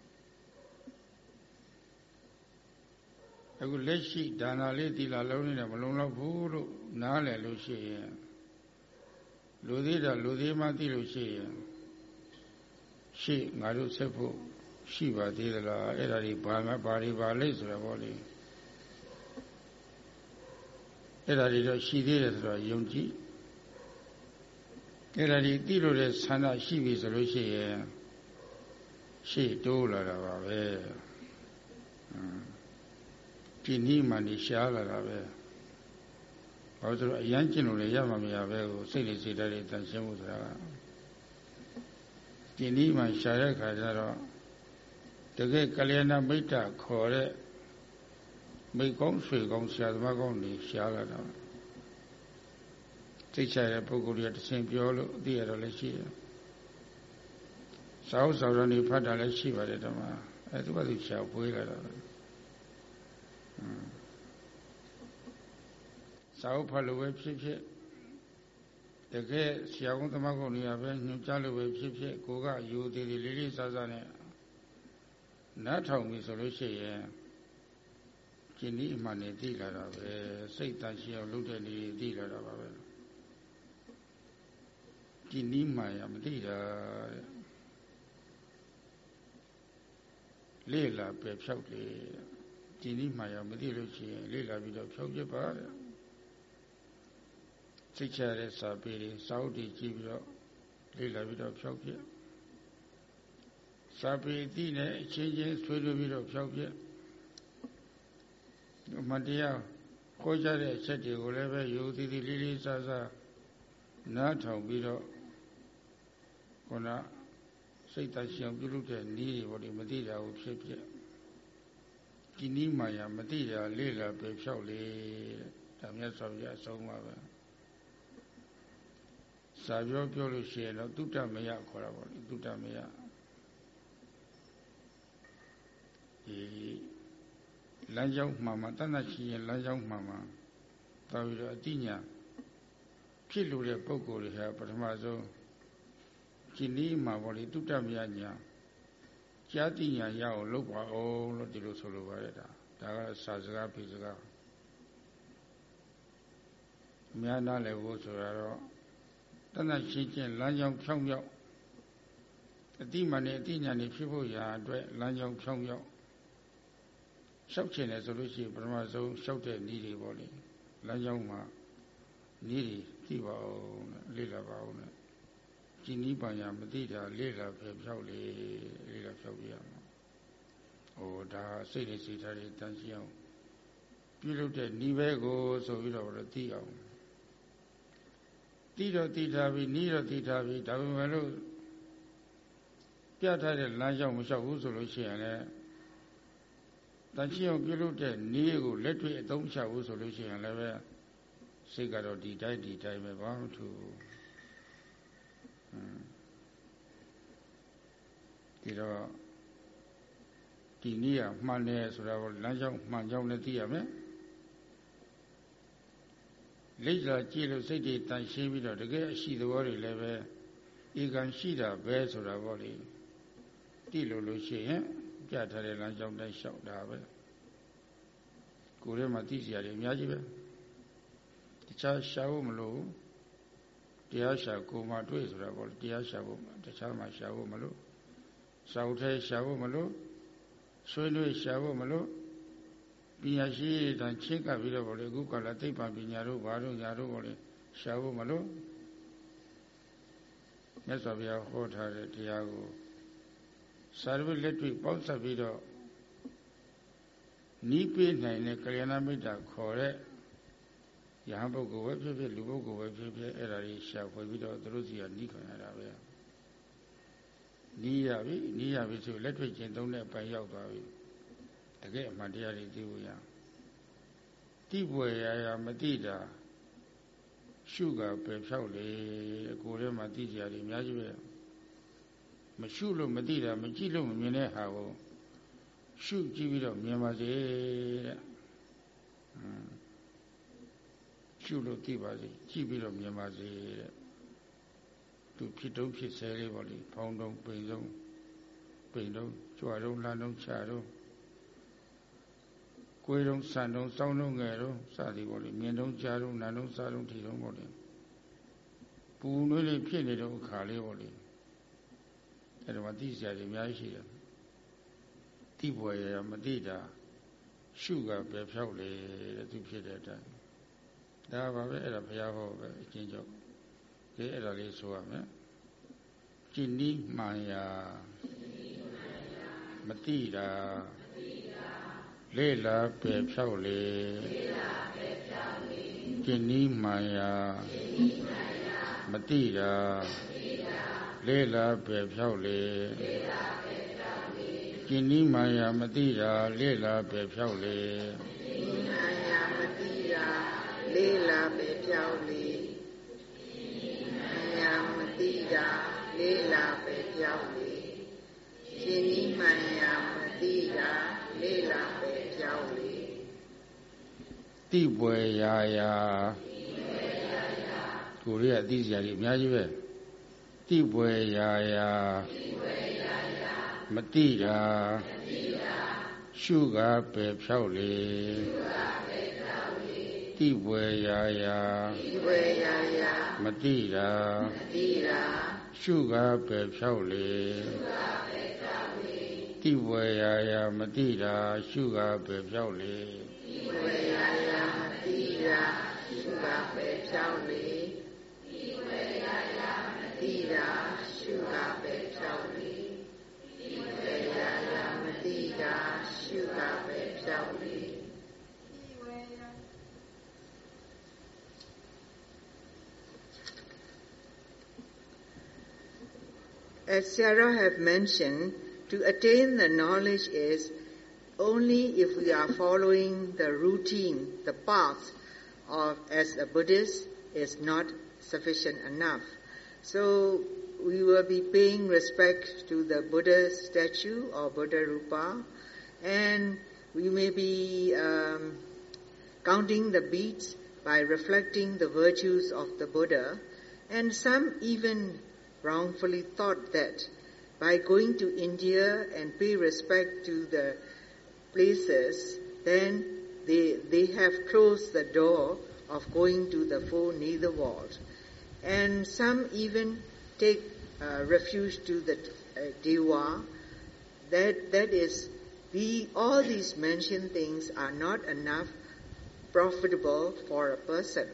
အခုလက်ရှိဒါနာလေးတီလာလုံးနေတယ်မလုံလောက်ဘူးလို့နားလည်လို့ရှိရင်လူသေးတာလူသေးမှသိလို့ရှိရင်ရှေ့ငါတို့ဆက်ဖို့ရှိပါသေးသလားအဲ့ဒါဒီဘာမှဘာတွေပါလိမ့်ဆိုတော့ဗောလေအဲ့ဒါတွေတော့ရှိသေးတယ်ဆိုတော့ယုံကြည်အဲ့ဒါဒီသိလို့တဲ့ဆန္ဒရှိပြီဆိုလို့ရှိရင်ရှေ့တိုးလာတာပါပဲ ဒီနည်းမှနေရှားလာတာပဲဘာလို့ဆိုတော့အရန်ကျင်လို့လည်းရမှာမရပဲကိုစိတ်လေးစိတ်ဓာတ်တွေတန်ရှင်းမှုဆိုတာကဒီနည်းမှရှားတဲ့ခါကျတော့တကယ်ကလျာဏမိတ်တခေါ်တဲ့မိကောင်းဆွေကောင်းဆရာသမားကောင်းတွေရှားလာတာသိချတဲ့ပုဂ္ဂိုလ်တွေကတဆင်ပြောလို့အသိရတော့လည်းရှိတယ်စာအုပ်စာရနေဖတ်တာလည်းရှိပါတယ်ဓမ္မအဲသူကသူရှားပွေးလာတာ စာအုပ်ဖတ်လို့ပဲဖြစ်ဖြစ်တကယ်ဆရာကုန်းသမားကုန်းတွေကပဲညွှန်ကြားလို့ပဲဖြစ်ဖြစ်ကိုကယူသေးသေးလေးလေးစားစားနဲ့နားထောင်ပြီဆိုလို့ရှိရင်ကျင်ဒီအမှန်နဲ့သိလာတာပဲစိတ်တန်ရှင်းအောင်လုပ်တဲ့နေသိလာတာပါပဲကျင်ဒီမှန်ရမသိတာလေ့လာပဲဖြောက်လေ ကျင်ဒီမှန်ရမသိလို့ရှိရင်လေ့လာပြီးတော့ဖြောက်ပြပါတဲ့စိတ်ချတဲ့စာပေတွေစာအုပ်တွေကြည့်ပြီးတော့လေ့လာပြီးတော့ဖြောက်ပြစာပေတိနဲ့အချင်းချင်းဆွေးနွေးပြီးတော့ဖြောက်ပြမတရားခေါ်ကြတဲ့အချက်တွေကိုလည်းပဲယူသည်သည်လေးလေးစားစားနားထောင်ပြီးတော့ခုနစိတ်တရှိအောင်ပြုလုပ်တဲ့နည်းတွေဘောဒီမသိတာကိုဖြစ်ဖြစ် ဒီနည်းမှရမသိတာလေ့လာပဲဖြောက်လေဒါမြတ်စွာဘုရားအဆုံးပါပဲစာပြောပြောလို့ရှိရင်တော့တုတ္တမယခေါ်တာပေါ့လေတုတ္တမယဒီလမ်းကြောင်းမှမှတဏ္ဍရှိရင်လမ်းကြောင်းမှမှတော်ပြီးတော့အတိညာဖြစ်လို့တဲ့ပုံကိုယ်တွေဟာပထမဆုံးဒီနည်းမှာပေါ့လေတုတ္တမယညာ ကြာတိညာရအောင်လုပ်ပါအောင်လို့ဒီလိုဆိုလိုပါတယ်ဒါဒါကစာစကားဖိစကားအများနာလည်းဖို့ဆိုတော့တဏှရှင်းချင်းလမ်းကြောင်းဖြောင်းဖြောင်းအတိမနဲ့အတိညာနေဖြစ်ဖို့ရာအတွက်လမ်းကြောင်းဖြောင်းဖြောင်းလျှောက်ချင်တယ်ဆိုလို့ရှိရင်ပထမဆုံးလျှောက်တဲ့နည်းတွေပေါ့လေလမ်းကြောင်းမှာနည်းတွေသိပါအောင်လေ့လာပါအောင် နဲ့ဒီနည်းပညာမသိတာလေ့လာဖယ်ဖြောက်လေလေ့လာဖြောက်ပြရမှာဟိုဒါစိတ်တွေစိတ်ထားတွေတန်ရှင်းအောင်ပြုလုပ်တဲ့ဤဘဲကိုဆိုပြီးတော့သိအောင်သိတော့သိထားပြီဤတော့သိထားပြီဒါပေမဲ့လို့ပြထားတဲ့လမ်းကြောင်းမလျှောက်ဘူးဆိုလို့ရှိရင်လည်းတန်ရှင်းအောင်ပြုလုပ်တဲ့ဤကိုလက်တွေ့အသုံးချဘူးဆိုလို့ရှိရင်လည်းပဲစိတ်ကတော့ဒီတိုင်းဒီတိုင်းပဲဘာမှမထူဘူး ဒီတော့ဒီနည်းကမှန်တယ်ဆိုတာကိုလမ်းကြောင်းမှန်ကြောင်းလည်းသိရမယ်လိမ့်လာကြည့်လို့စိတ်တွေတန်ရှင်းပြီးတော့တကယ်အရှိသဘောတွေလည်းပဲဧကံရှိတာပဲဆိုတာပေါ့လေတိလို့လို့ရှိရင်ပြထားတဲ့လမ်းကြောင်းတိုင်းလျှောက်တာပဲကိုယ်ထဲမှာသိစရာတွေအများကြီးပဲတခြားရှာဖို့မလို့ တရားရှာကိုမှတွေ့ဆိုတာပေါ့တရားရှာဖို့တခြားမှာရှာဖို့မလို့စာအုပ်ထဲရှာဖို့မလို့ဆွေးနွေးရှာဖို့မလို့ပညာရှိတန်ချင်းကပ်ပြီးတော့ဗောလေအခုကလာသိပ္ပံပညာတို့ဘာတို့ညာတို့ဗောလေရှာဖို့မလို့မြတ်စွာဘုရားဟောထားတဲ့တရားကိုစာရဝလက်တွေ့ပေါက်ဆက်ပြီးတော့နီးပေးနိုင်တဲ့ကလျာဏမိတ်တာခေါ်တဲ့ ယဟန်ပုဂ္ဂိုလ်ပဲဖြစ်ဖြစ်လူပုဂ္ဂိုလ်ပဲဖြစ်ဖြစ်အဲ့ဒါကြီးရှာဖွေပြီးတော့သူတို့စီကနီးခံရတာပဲနီးရပြီနီးရပြီဆိုလက်တွေ့ကျင့်သုံးတဲ့အပိုင်းရောက်သွားပြီတကယ်အမှန်တရားတွေသိဖို့ရတိပွေရာရာမတိတာရှုကပဲဖြောက်လေကိုယ်ထဲမှာသိကြရတယ်အများကြီးပဲမရှုလို့မသိတာမကြည့်လို့မမြင်တဲ့ဟာကိုရှုကြည့်ပြီးတော့မြင်ပါစေတဲ့ ရှုလို့သိပါစေကြည့်ပြီးတော့မြင်ပါစေတဲ့သူဖြစ်တုံးဖြစ်ဆဲလေးပေါ့လေဖောင်းတုံးပိန်တုံးပိန်တုံးကြွတုံးလှမ်းတုံးချတုံးကိုယ်တုံးဆန်တုံးစောင်းတုံးငယ်တုံးစသည်ပေါ့လေမြင်တုံးကြားတုံးနာတုံးစားတုံးထီတုံးပေါ့လေပူနွေးလေးဖြစ်နေတော့အခါလေးပေါ့လေအဲ့ဒါမှသိစရာတွေအများကြီးရှိတယ်တိပွေရမတိတာရှုကပဲဖြောက်လေတဲ့သူဖြစ်တဲ့အတိုင်း ဒါပါပဲအဲ့ဒါဘုရားဟောပဲအချင်းချုပ်ဒီအဲ့ဒါလေးဆိုရမယ်ကြည်နီးမှန်ရာမတိတာလေလာပေဖြောက်လေကြည်နီးမှန်ရာမတိတာလေလာပေဖြောက်လေကြည်နီးမှန်ရာမတိတာလေလာပေဖြောက်လေကြည်နီးမှန်ရာမတိတာ လေလာပဲဖြောက်လေသိတာလေးလာပဲပြောက်လေရှင်ဤမှန်ရာမသိတာလေးလာပဲပြောက်လေတိပွေရာရာကိုရီးယားအသိစရာကြီးအများကြီးပဲတိပွေရာရာမတိတာရှုကပဲဖြောက်လေတိဝေယာယာ တိဝေယာယာမတိတာမတိတာရှုကားပဲဖြောက်လေရှုကားပဲဖြောက်လေတိဝေယာယာမတိတာရှုကားပဲဖြောက်လေတိဝေယာယာမတိတာရှုကားပဲဖြောက်လေတိဝေယာယာမတိတာရှုကားပဲဖြောက်လေ As Sarah have mentioned, to attain the knowledge is only if we are following the routine, the path of as a Buddhist is not sufficient enough. So we will be paying respect to the Buddha statue or Buddha Rupa and we may be um, counting the beats by reflecting the virtues of the Buddha and some even wrongfully thought that by going to India and pay respect to the places, then they, they have closed the door of going to the four nether world. And some even take uh, refuge to the uh. That, that is, the, all these mentioned things are not enough profitable for a person.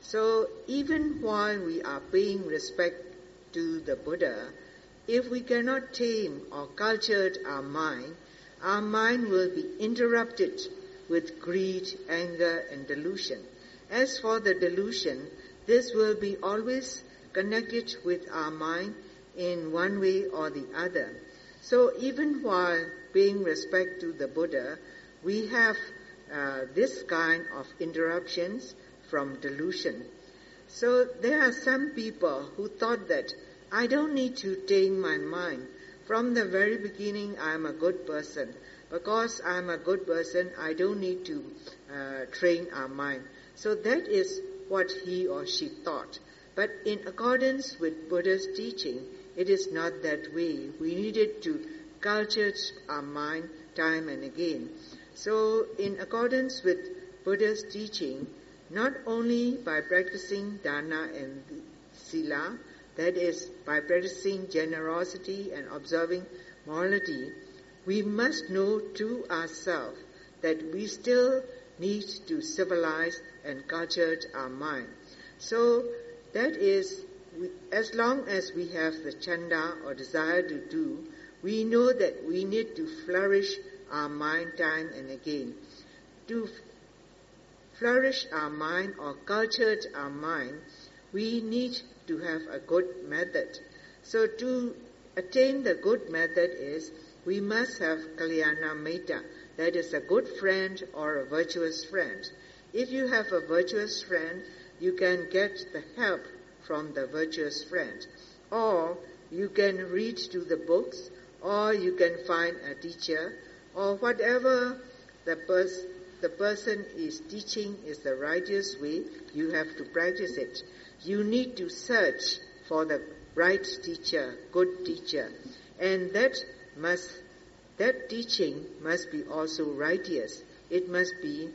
So even while we are paying respect to the Buddha, if we cannot tame or culture our mind, our mind will be interrupted with greed, anger, and delusion. As for the delusion, this will be always connected with our mind in one way or the other. So even while paying respect to the Buddha, we have uh, this kind of interruptions from delusion. So there are some people who thought that I don't need to tame my mind. From the very beginning, I'm a good person. Because I'm a good person, I don't need to uh, train our mind. So that is what he or she thought. But in accordance with Buddha's teaching, it is not that way. We needed to culture our mind time and again. So in accordance with Buddha's teaching, not only by practicing dana and sila, that is, by practicing generosity and observing morality, we must know to ourselves that we still need to civilize and culture our mind. So that is, as long as we have the chanda or desire to do, we know that we need to flourish our mind time and again. To flourish our mind or cultured our mind, we need to have a good method. So to attain the good method is we must have kalyana metta, that is a good friend or a virtuous friend. If you have a virtuous friend, you can get the help from the virtuous friend. Or you can read to the books, or you can find a teacher, or whatever the, pers- the person is teaching is the righteous way, you have to practice it. You need to search for the right teacher, good teacher. And that must, that teaching must be also righteous. It must be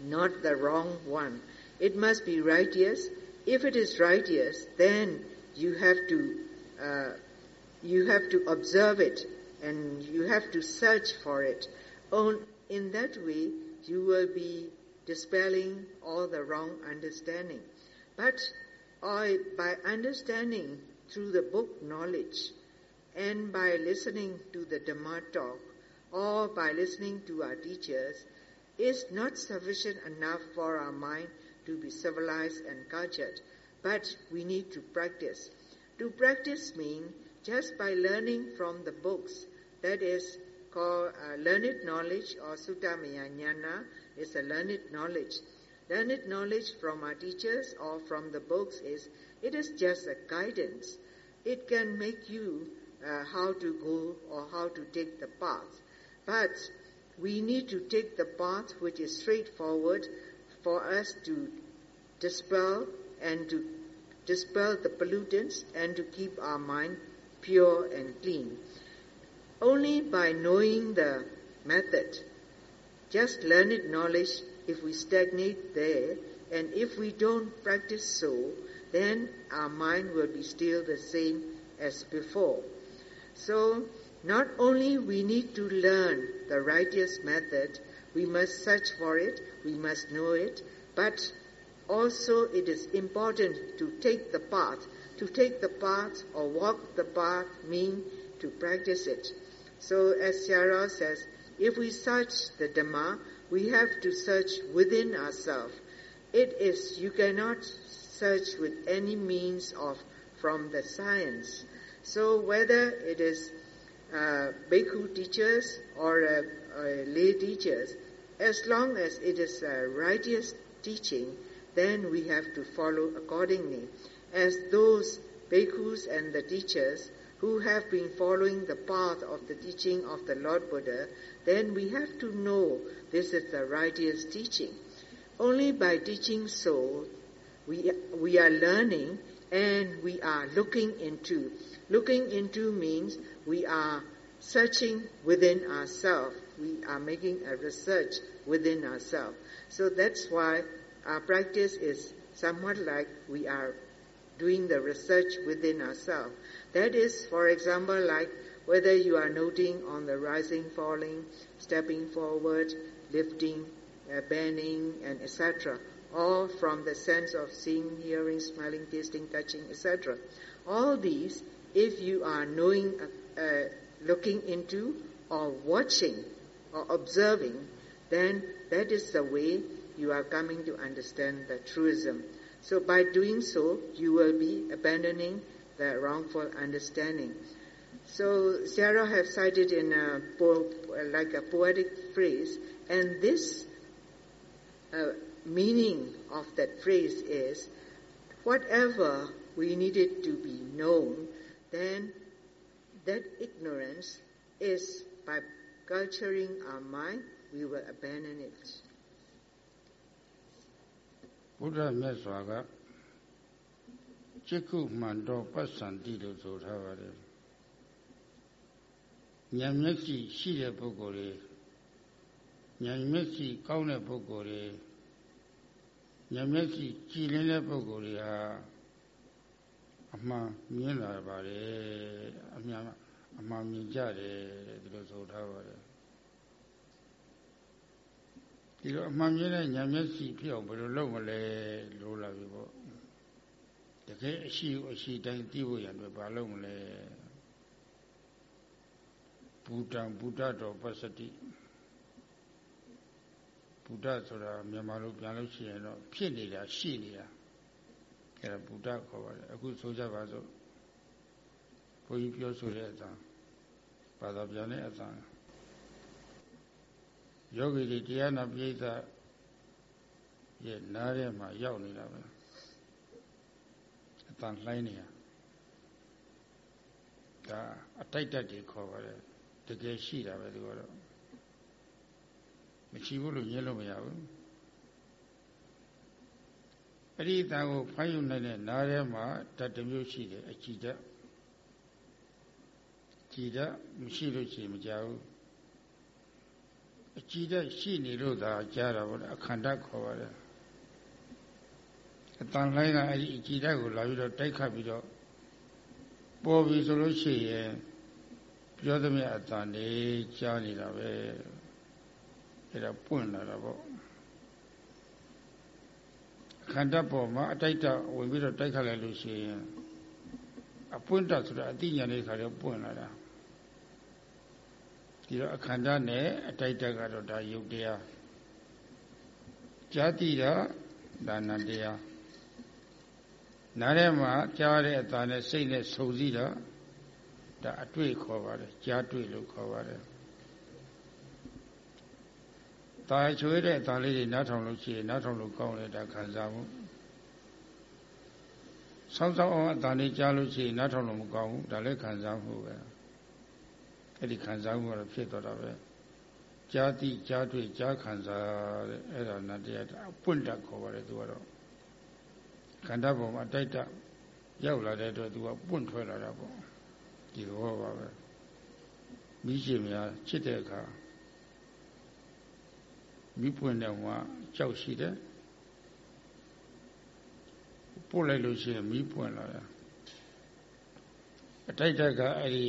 not the wrong one. It must be righteous. If it is righteous, then you have to, uh, you have to observe it and you have to search for it. On, in that way, you will be dispelling all the wrong understanding. But I, by understanding through the book knowledge and by listening to the Dhamma talk or by listening to our teachers is not sufficient enough for our mind to be civilized and cultured. But we need to practice. To practice means just by learning from the books, that is called uh, learned knowledge or Suttamaya Jnana is a learned knowledge. Learned knowledge from our teachers or from the books is, it is just a guidance. It can make you uh, how to go or how to take the path. But we need to take the path which is straightforward for us to dispel and to dispel the pollutants and to keep our mind pure and clean. Only by knowing the method, just learned knowledge, if we stagnate there, and if we don't practice so, then our mind will be still the same as before. So, not only we need to learn the righteous method, we must search for it, we must know it, but also it is important to take the path. To take the path or walk the path mean to practice it. So as Syara says, if we search the Dhamma, we have to search within ourselves. It is, you cannot search with any means of from the science. So whether it is uh, Bhikkhu teachers or uh, uh, lay teachers, as long as it is a righteous teaching, then we have to follow accordingly. As those bhikkhus and the teachers who have been following the path of the teaching of the Lord Buddha, then we have to know this is the righteous teaching. Only by teaching so, we, we are learning and we are looking into. Looking into means we are searching within ourselves. We are making a research within ourselves. So that's why our practice is somewhat like we are doing the research within ourselves. That is, for example, like whether you are noting on the rising, falling, stepping forward, lifting, uh, bending, and etc. All from the sense of seeing, hearing, smelling, tasting, touching, etc. All these, if you are knowing, uh, uh, looking into, or watching or observing, then that is the way you are coming to understand the truism. So by doing so, you will be abandoning the wrongful understanding. So Sarah have cited in a po- like a poetic phrase, and this uh, meaning of that phrase is, whatever we needed to be known, then that ignorance is by culturing our mind, we will abandon it. ဘုရားမြတ်စွာက จิตကုမှန်တော့ပတ်စံတိလို့ဆိုထားပါတယ်ဉာဏ်မျက်စိရှိတဲ့ပုဂ္ဂိုလ်တွေဉာဏ်မျက်စိကောင်းတဲ့ပုဂ္ဂိုလ်တွေဉာဏ်မျက်စိကြည်လင်းတဲ့ပုဂ္ဂိုလ်တွေဟာအမှန်မြင်လာပါတယ်အမှန်အမှန်မြင်ကြတယ်ဒီလိုဆိုထားပါတယ်ဒီလိုအမှန်မြင်တဲ့ဉာဏ်မျက်စိဖြစ်အောင်ဘယ်လိုလုပ်မလဲလို့လာပြီပေါ့ တကယ်အရှိကိုအရှိတိုင်းသိဖို့ရတယ်ဘာလုပ်မလဲဘူတံဘုဒ္ဓတော်ပစ္စတိဘုဒ္ဓဆိုတာမြန်မာလိုပြန်လို့ရှိရင်တော့ဖြစ်နေတာရှိနေတာအဲဒါဘုဒ္ဓခေါ်ပါတယ်အခုဆိုကြပါစို့ဘုန်းကြီးပြောဆိုတဲ့အတိုင်းဘာသာပြန်တဲ့အတိုင်းယောဂီတွေတရားနာပိဋကရဲ့နားထဲမှာရောက်နေတာပဲအ တန်လှိုင်းနေရဒါအတိုက်တက်တွေခေါ်ပါတယ်တကယ်ရှိတာပဲဒီကတော့မရှိဘူးလို့ညင်းလို့မရဘူးအဲ့ဒီတန်ကိုဖိုင်းယူနိုင်တဲ့နားထဲမှာဓာတ်တစ်မျိုးရှိတယ်အကြည်ဓာတ်ကြည်ဓာတ်မရှိလို့ရှိရင်မကြဘူးအကြည်ဓာတ်ရှိနေလို့သာကြားတာပေါ့အခန္ဓာခေါ်ပါတယ် အတန်လိုင်းကအဲ့ဒီအကြည်ဓာတ်ကိုလာပြီးတော့တိုက်ခတ်ပြီးတော့ပေါ်ပြီဆိုလို့ရှိရင်ပြောသမျှအတန်နေကြားနေတာပဲအဲ့ဒါပွင့်လာတာပေါ့ခန္ဓာပေါ်မှာအတိုက်တဝင်ပြီးတော့တိုက်ခတ်လိုက်လို့ရှိရင်အပွင့်တဆိုတာအတိညာလေးခါတော့ပွင့်လာတာဒီတော့အခန္ဓာနဲ့အတိုက်တက်ကတော့ဒါယုတ်တရားကြာတိတာဒါနတရား နားထဲမှာကြားတဲ့အသာနဲ့စိတ်နဲ့ဆုံစည်းတော့ဒါအတွေ့ခေါ်ပါတယ်ကြားတွေ့လို့ခေါ်ပါတယ်တာချွေးတဲ့အသာလေးတွေနားထောင်လို့ရှိရင်နားထောင်လို့ကောင်းတယ်ဒါခံစားမှုဆောင်းဆောင်းအောင်အသာလေးကြားလို့ရှိရင်နားထောင်လို့မကောင်းဘူးဒါလည်းခံစားမှုပဲအဲ့ဒီခံစားမှုကတော့ဖြစ်တော့တာပဲကြားတိကြားတွေ့ကြားခံစားတဲ့အဲ့ဒါနတရားအပွင့်တက်ခေါ်ပါတယ်သူကတော့ ခန္ဓာပေါ်မှာတိုက်တရောက်လာတဲ့အတွက်သူကပွင့်ထွက်လာတာပေါ့ဒီဘောပါပဲမိရှင်များချစ်တဲ့အခါမိပွင့်တဲ့ဟောကြောက်ရှိတယ်ပို့လိုက်လို့ရှိရင်မိပွင့်လာတာအတိုက်တက်ကအဲ့ဒီ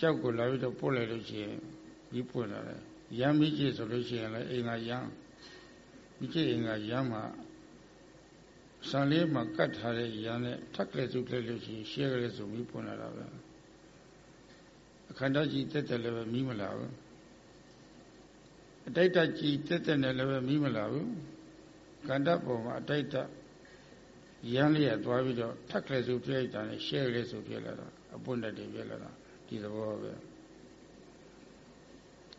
ကြောက်ကိုလာပြီးတော့ပို့လိုက်လို့ရှိရင်မိပွင့်လာတယ်ရမ်းမိကြီးဆိုလို့ရှိရင်လည်းအိမ်ကရမ်းမိကြီးအိမ်ကရမ်းမှာ ဆံလေးမှာကတ်ထားတဲ့ရမ်းနဲ့ထက်ကလေးစုလိုက်လို့ရှိရင်ရှဲကလေးစုမိပွင့်လာတာပဲအခန္ဓာကြီးတက်တယ်လည်းပဲမိမလာဘူးအတိတ်တကြီးတက်တက်နဲ့လည်းပဲမိမလာဘူးကန္တပေါ်မှာအတိတ်တရမ်းလေးရသွားပြီးတော့ထက်ကလေးစုပြလိုက်တာနဲ့ရှဲကလေးစုပြလာတာအပွင့်တက်တွေပြလာတာဒီသဘောပဲ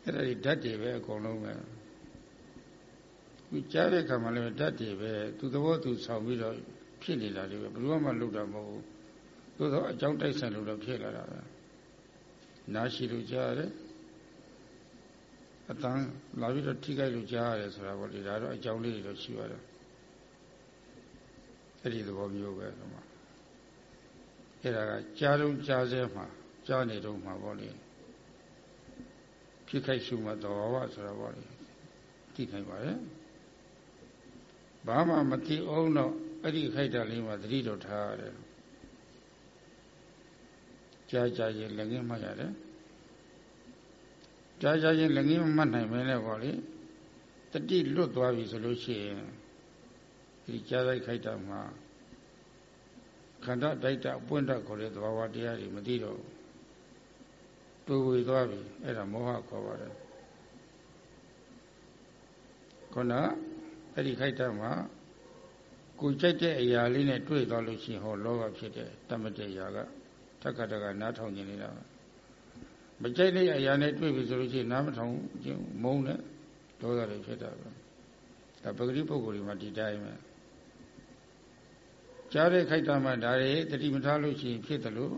အဲ့ဒါဒီဓာတ်တွေပဲအကုန်လုံးပဲ ဒီကြားတဲ့ခါမှလည်းဓာတ်တွေပဲသူသဘောသူဆောင်ပြီးတော့ဖြစ်နေတာတွေပဲဘယ်လိုမှလုပ်တာမဟုတ်ဘူးသို့သောအကြောင်းတိုက်ဆိုင်လို့တော့ဖြစ်လာတာပဲနားရှိလို့ကြားရတယ်အတန်းလာပြီးတော့ထိခိုက်လို့ကြားရတယ်ဆိုတာပေါ့ဒီဒါတော့အကြောင်းလေးတွေတော့ရှိပါတယ်အဲ့ဒီသဘောမျိုးပဲဒီမှာအဲ့ဒါကကြားလုံးကြားစဲမှာကြားနေတော့မှာပေါ့လေဖြစ်ခိုက်ရှုမှသဘောဝဆိုတာပေါ့လေသိနိုင်ပါရဲ့ ဘာမှမသိအောင်တော့အဲ့ဒီခိုက်တာလေးမှာသတိတော်ထားရတယ်ကြားကြားရင်လည်းငင်းမှရတယ်ကြားကြားရင်လည်းငင်းမမှတ်နိုင်မင်းလည်းပေါ့လေတတိလွတ်သွားပြီဆိုလို့ရှိရင်ဒီကြားလိုက်ခိုက်တာမှာခန္ဓာတိုက်တာအပွင့်တတ်ခေါ်တဲ့သဘာဝတရားတွေမသိတော့တူဝေသွားပြီအဲ့ဒါမောဟခေါ်ပါတယ်ခုန အဲ့ဒီခိုက်တာမှာကိုကြိုက်တဲ့အရာလေးနဲ့တွေ့သွားလို့ရှိရင်ဟောလောဘဖြစ်တဲ့တမတေရာကတက္ကတကနားထောင်နေနေတာမကြိုက်တဲ့အရာနဲ့တွေ့ပြီဆိုလို့ရှိရင်နားမထောင်ခြင်းမုန်းတဲ့ဒေါသတွေဖြစ်တာပဲဒါပဂတိပုဂ္ဂိုလ်တွေမှာဒီတိုင်းပဲကြားတဲ့ခိုက်တာမှဒါတွေတတိမထားလို့ရှိရင်ဖြစ်တယ်လို့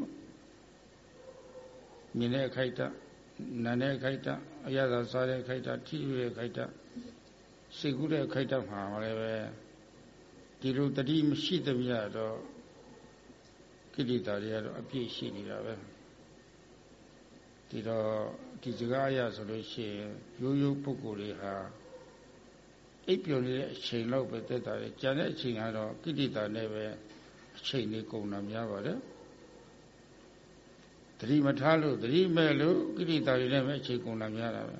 မြင်တဲ့အခိုက်တာနာတဲ့အခိုက်တာအရသာစားတဲ့အခိုက်တာထိရတဲ့အခိုက်တာ စိတ်ကူးတဲ့အခိုက်တာမှာလည်းပဲဒီလိုတတိမရှိသမျှတော့ကိလေသာတွေကတော့အပြည့်ရှိနေတာပဲဒီတော့ဒီစကားအရဆိုလို့ရှိရင်ရိုးရိုးပုဂ္ဂိုလ်တွေဟာအိပ်ပျော်နေတဲ့အချိန်လောက်ပဲတက်တာလေကြံတဲ့အချိန်ကတော့ကိလေသာနဲ့ပဲအချိန်လေးကုန်တာများပါတယ်တတိမထားလို့တတိမဲ့လို့ကိလေသာတွေနဲ့ပဲအချိန်ကုန်တာများတာပဲ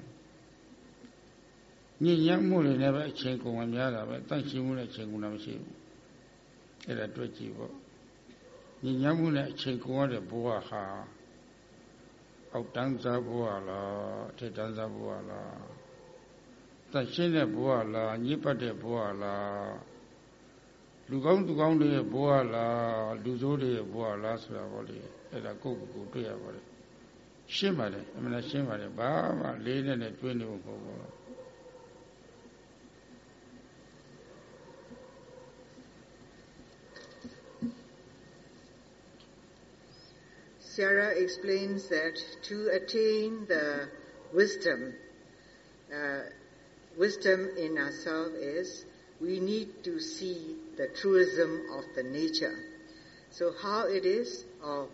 ညဉ့်ညမ်းမှုတွေနဲ့ပဲအချိန်ကုန်တာများတာပဲတန့်ရှင်းမှုနဲ့အချိန်ကုန်တာမရှိဘူးအဲ့ဒါတွေ့ကြည့်ပေါ့ညဉ့်ညမ်းမှုနဲ့အချိန်ကုန်ရတဲ့ဘဝဟာအောက်တန်းစားဘဝလားအထက်တန်းစားဘဝလားတန့်ရှင်းတဲ့ဘဝလားညစ်ပတ်တဲ့ဘဝလားလူကောင်းသူကောင်းတွေရဲ့ဘဝလားလူဆိုးတွေရဲ့ဘဝလားဆိုတာပေါ့လေအဲ့ဒါကိုယ့်ကိုယ်ကိုတွေ့ရပါတယ်ရှင်းပါတယ်အမှန်ရှင်းပါတယ်ဘာမှလေးနဲ့နဲ့တွေးနေဖို့မ Sarah explains that to attain the wisdom, uh, wisdom in ourselves is we need to see the truism of the nature. So how it is or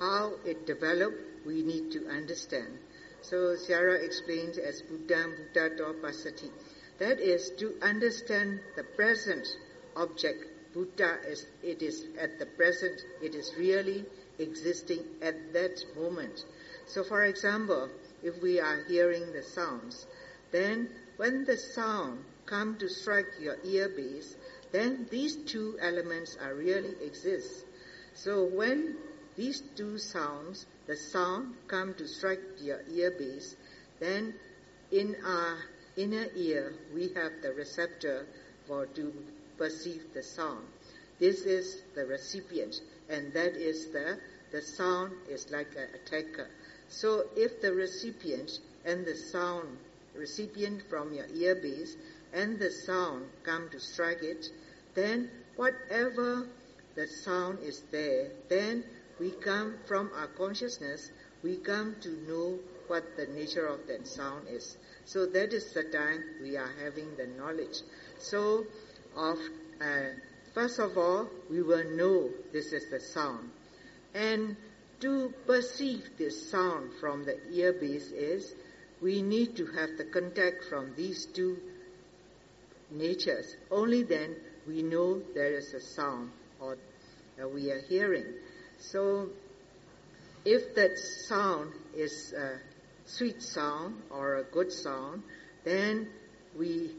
how it developed, we need to understand. So Sarah explains as Buddham Buddhato Pasati. That is to understand the present object. Buddha is, it is at the present, it is really existing at that moment. So for example, if we are hearing the sounds, then when the sound come to strike your ear base, then these two elements are really exist. So when these two sounds, the sound come to strike your ear base, then in our inner ear we have the receptor for to perceive the sound. This is the recipient and that is the, the sound is like an attacker. So if the recipient and the sound, recipient from your ear base and the sound come to strike it, then whatever the sound is there, then we come from our consciousness, we come to know what the nature of that sound is. So that is the time we are having the knowledge. So of uh, first of all, we will know this is the sound. And to perceive this sound from the ear base is we need to have the contact from these two natures. Only then we know there is a sound or we are hearing. So if that sound is a sweet sound or a good sound, then we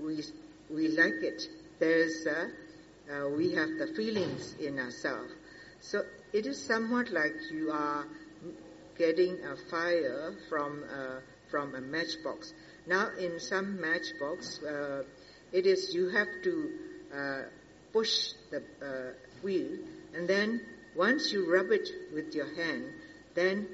we we like it. There's a, uh, we have the feelings in ourselves. So it is somewhat like you are getting a fire from uh, from a matchbox. Now, in some matchbox, uh, it is you have to uh, push the uh, wheel, and then once you rub it with your hand, then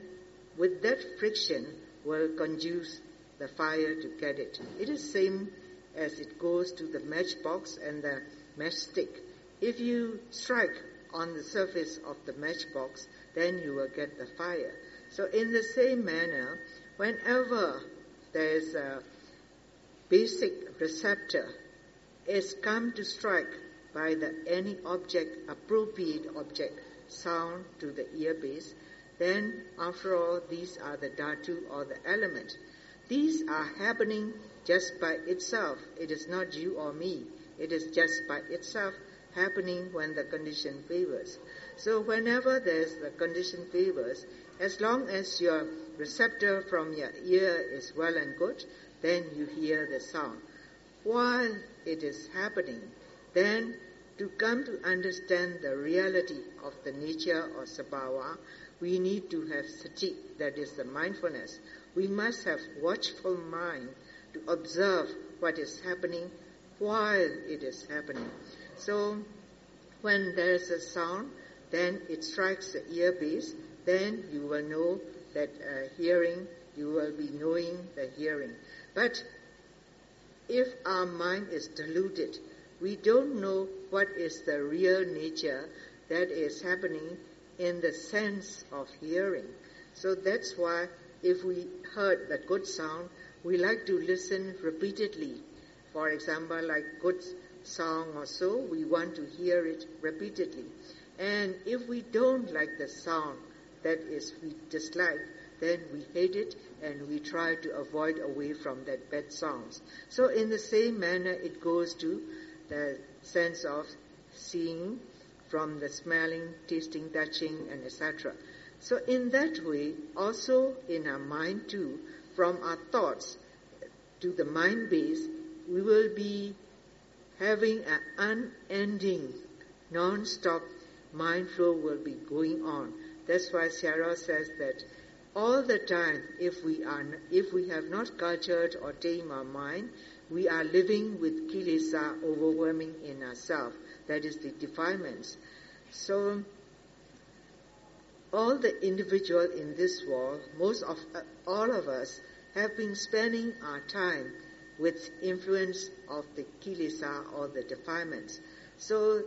with that friction will conduce the fire to get it. It is same as it goes to the matchbox and the matchstick. If you strike on the surface of the matchbox, then you will get the fire. So in the same manner, whenever there is a basic receptor is come to strike by the any object, appropriate object, sound to the ear base, then after all these are the dhatu or the element. These are happening just by itself. It is not you or me. It is just by itself happening when the condition favors. So whenever there's the condition favors, as long as your receptor from your ear is well and good, then you hear the sound. While it is happening, then to come to understand the reality of the nature or sabhava, we need to have sati, that is the mindfulness. We must have watchful mind to observe what is happening while it is happening. So when there is a sound, then it strikes the ear base, then you will know that uh, hearing, you will be knowing the hearing. But if our mind is deluded, we don't know what is the real nature that is happening in the sense of hearing. So that's why if we heard the good sound, we like to listen repeatedly. For example, like good song or so, we want to hear it repeatedly. And if we don't like the sound, that is we dislike, then we hate it and we try to avoid away from that bad sounds. So in the same manner, it goes to the sense of seeing, from the smelling, tasting, touching, and etc. So in that way, also in our mind too, from our thoughts to the mind base, we will be having an unending, non-stop mind flow will be going on. That's why Sarah says that all the time, if we are, if we have not cultured or tamed our mind, we are living with kilesa overwhelming in ourselves. That is the defilements. So, all the individual in this world, most of uh, all of us, have been spending our time with influence of the kilesa or the defilements. So,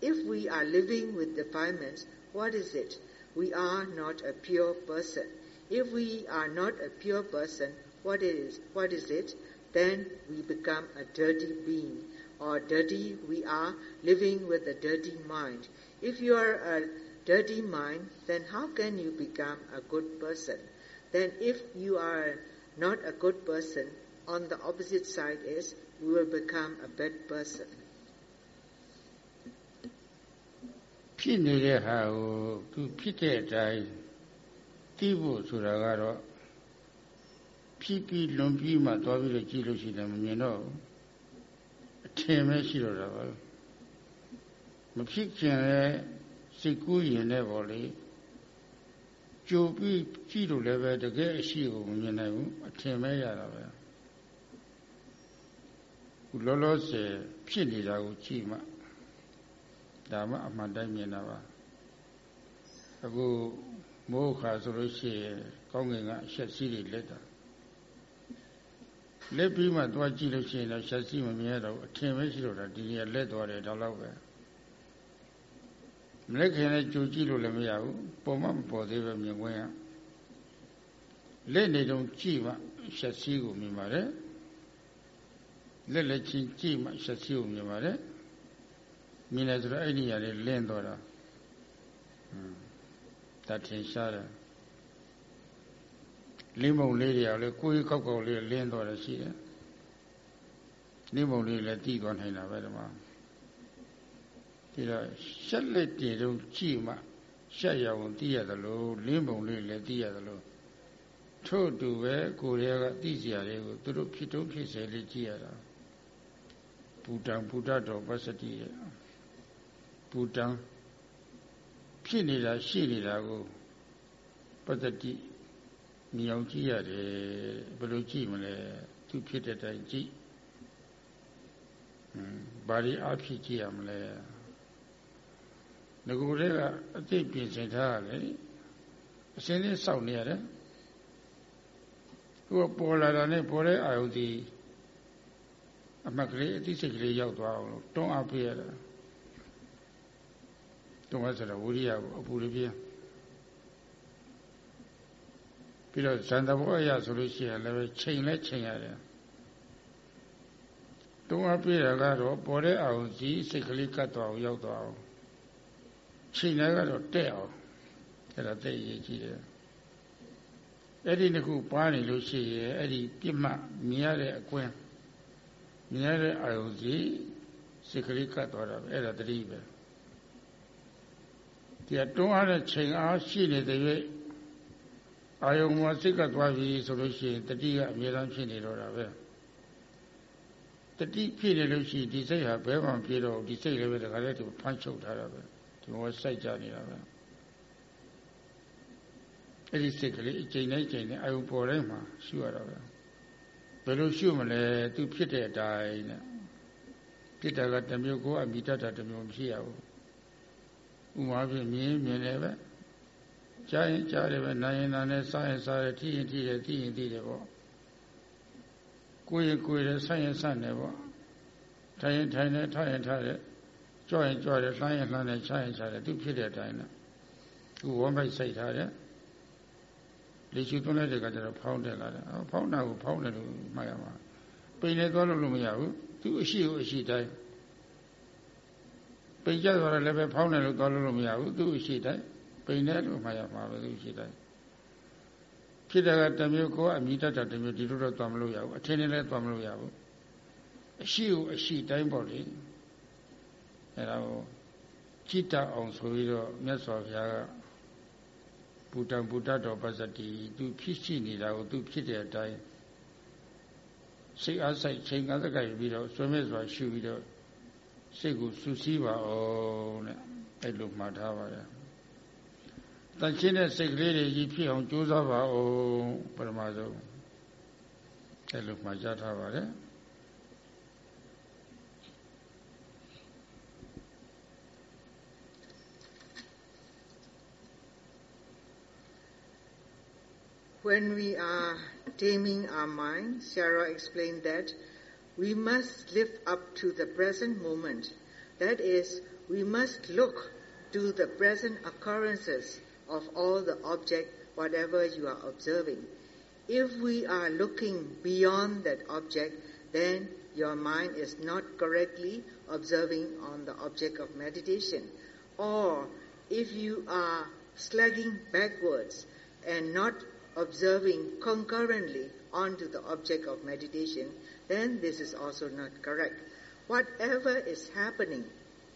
if we are living with defilements, what is it? We are not a pure person. If we are not a pure person, what is what is it? Then we become a dirty being, or dirty. We are living with a dirty mind. If you are a dirty mind, then how can you become a good person? Then if you are not a good person, on the opposite side is you will become a bad person. ဖြစ်နေတဲ့ဟာကိုသူဖြစ်တဲ့အတိုင်းသိဖို့ဆိုတာကတော့ဖြစ်ပြီးလွန်ပြီးမှသွားပြီးတော့ကြည့်လို့ရှိတယ်မမြင်တော့အထင်ပဲရှိတော့တာပါမဖြစ်ခင်လည်းစိတ်ကူးရင်လည်းပေါ့လေကြိုပြီးကြည့်လို့လည်းပဲတကယ်အရှိကိုမမြင်နိုင်ဘူးအထင်ပဲရတာပဲ ခုလောလောဆယ်ဖြစ်နေတာကိုကြည့်မှဒါမှအမှန်တိုင်းမြင်တာပါအခုမိုးခါဆိုလို့ရှိရင်ကောင်းကင်ကအဆက်စီးတွေလက်တာလက်ပြီးမှသွားကြည့်လို့ရှိရင်တော့ဆက်စီးမမြင်တော့အထင်ပဲရှိတော့တာဒီနေ့လက်သွားတယ်တော့တော့ပဲမလက်ခင်လည်းကြိုကြည့်လို့လည်းမရဘူးပုံမှန်မပေါ်သေးပဲမြင်ခွင့်ရလက်နေတုံကြည့်မှဆက်စီးကိုမြင်ပါတယ် လက်လက်ချင်းကြည့်မှဆက်စီးကိုမြင်ပါတယ်မြင်တယ်ဆိုတော့အဲ့ဒီနေရာလေးလင်းသွားတာတတ်ထင်ရှားတယ်လင်းမုံလေးတွေကလည်းကိုယ်ကောက်ကောက်လေးလင်းသွားတယ်ရှိတယ်လင်းမုံလေးလည်းတည်သွားနိုင်တာပဲဒီမှာဒီတော့ရှက်လက်တည်တော့ကြည့်မှရှက်ရအောင်တည်ရတယ်လို့လင်းမုံလေးလည်းတည်ရတယ်လို့ထို့တူပဲကိုယ်ရဲ့ကတည်စရာတွေကိုသူတို့ဖြစ်တုံးဖြစ်စေလေးကြည့်ရတာ ဘူတံဘုဒ္ဓတော်ပစ္စတိရဲ့ဘူတံဖြစ်နေတာရှိနေတာကိုပတ္တိမြင်အောင်ကြည့်ရတယ်ဘယ်လိုကြည့်မလဲသူဖြစ်တဲ့တိုင်ကြည့်ဘာဒီအဖြစ်ကြည့်ရမလဲငကိုယ်တွေကအသိပြင်ဆင်ထားရတယ်အစင်းလေးစောင့်နေရတယ်သူကပေါ်လာတာနဲ့ပေါ်တဲ့အာယုဒီ အမှတ်ကလေးအသိစိတ်ကလေးရောက်သွားအောင်လို့တွန်းအားပေးရတယ်တွန်းအားဆိုတော့ဝိရိယကိုအပူလေးပြင်းပြီးတော့ဇန်တဘောအရဆိုလို့ရှိရင်လည်းချိန်လဲချိန်ရတယ်တွန်းအားပေးတာကတော့ပေါ်တဲ့အောင်စီစိတ်ကလေးကတ်သွားအောင်ရောက်သွားအောင်ချိန်လဲကတော့တဲ့အောင်အဲ့ဒါတဲ့ရေးကြည့်တယ်အဲ့ဒီတစ်ခုပါနေလို့ရှိရင်အဲ့ဒီပြစ်မှတ်မြင်ရတဲ့အကွင်း မြင်ရတဲ့အာယုစီစိတ်ကလေးကတ်သွားတာပဲအဲ့ဒါတတိပဲဒီတွန်းအားတဲ့ချိန်အားရှိနေတဲ့၍အာယုံမှာစိတ်ကသွားပြီဆိုလို့ရှိရင်တတိကအမြဲတမ်းဖြစ်နေတော့တာပဲတတိဖြစ်နေလို့ရှိရင်ဒီစိတ်ဟာဘဲမှမပြေတော့ဒီစိတ်လည်းပဲတခါတည်းသူဖမ်းချုပ်ထားတာပဲဒီမှာစိုက်ကြနေတာပဲအဲ့ဒီစိတ်ကလေးအချိန်တိုင်းချိန်တိုင်းအယုံပေါ်တိုင်းမှာရှုရတော့ပဲ ဘယ်လိုရှုမလဲသူဖြစ်တဲ့အတိုင်းနဲ့ဖြစ်တာကတမျိုးကိုအမိတတ်တာတမျိုးဖြစ်ရဘူးဥမာဖြင့်မြင်မြင်တယ်ပဲကြားရင်ကြားတယ်ပဲနာရင်နာနဲ့စားရင်စားတယ်ထိရင်ထိတယ်သိရင်သိတယ်ပေါ့ကိုယ်ရင်ကိုယ်တယ်ဆန့်ရင်ဆန့်တယ်ပေါ့ထိုင်ရင်ထိုင်တယ်ထားရင်ထားတယ်ကြွရင်ကြွတယ်လှမ်းရင်လှမ်းတယ်ချရင်ချတယ်သူဖြစ်တဲ့အတိုင်းနဲ့သူဝမ်းပိုက်စိုက်ထားတယ် လေချူသွန်းလိုက်တဲ့ကကျတော့ဖောင်းတယ်လာတယ်ဖောင်းတာကိုဖောင်းတယ်လို့မှတ်ရမှာပိန်လည်းသွားလို့မရဘူးသူအရှိကိုအရှိတိုင်းပိန်ကြသွားတယ်လည်းပဲဖောင်းတယ်လို့သွားလို့မရဘူးသူအရှိတိုင်းပိန်တယ်လို့မှတ်ရမှာပဲသူအရှိတိုင်းဖြစ်တဲ့ကတမျိုးကိုအမိတတ်တာတမျိုးဒီလိုတော့သွားမလို့ရဘူးအထင်းနဲ့လည်းသွားမလို့ရဘူးအရှိကိုအရှိတိုင်းပေါ့လေအဲဒါကိုကြည်တအောင်ဆိုပြီးတော့မြတ်စွာဘုရားက ဘူတံဘူတတော်ပစ္စတိသူဖြစ်ရှိနေတာကိုသူဖြစ်တဲ့အတိုင်းစိတ်အားဆိုင်ချိန်ကားစကိုက်ပြီးတော့ဆွေးမဲ့စွာရှုပြီးတော့စိတ်ကိုစူးစီးပါအောင်တဲ့အဲ့လိုမှတ်ထားပါတယ်တန်ရှင်းတဲ့စိတ်ကလေးတွေကြီးဖြစ်အောင်ကြိုးစားပါအောင်ပရမဆုံးအဲ့လိုမှကြားထားပါတ When we are taming our mind, Sarah explained that we must live up to the present moment. That is, we must look to the present occurrences of all the object, whatever you are observing. If we are looking beyond that object, then your mind is not correctly observing on the object of meditation. Or if you are slugging backwards and not observing concurrently onto the object of meditation, then this is also not correct. Whatever is happening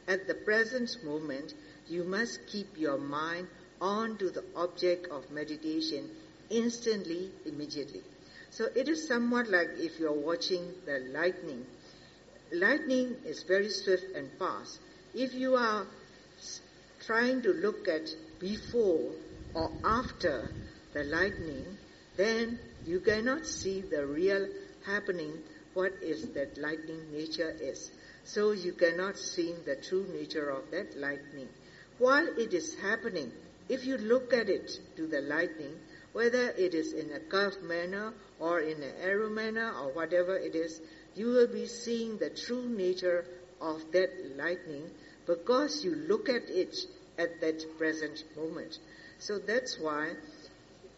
at the present moment, you must keep your mind onto the object of meditation instantly, immediately. So it is somewhat like if you're watching the lightning. Lightning is very swift and fast. If you are trying to look at before or after the lightning, then you cannot see the real happening, what is that lightning nature is. So you cannot see the true nature of that lightning. While it is happening, if you look at it to the lightning, whether it is in a curved manner or in an arrow manner or whatever it is, you will be seeing the true nature of that lightning because you look at it at that present moment. So that's why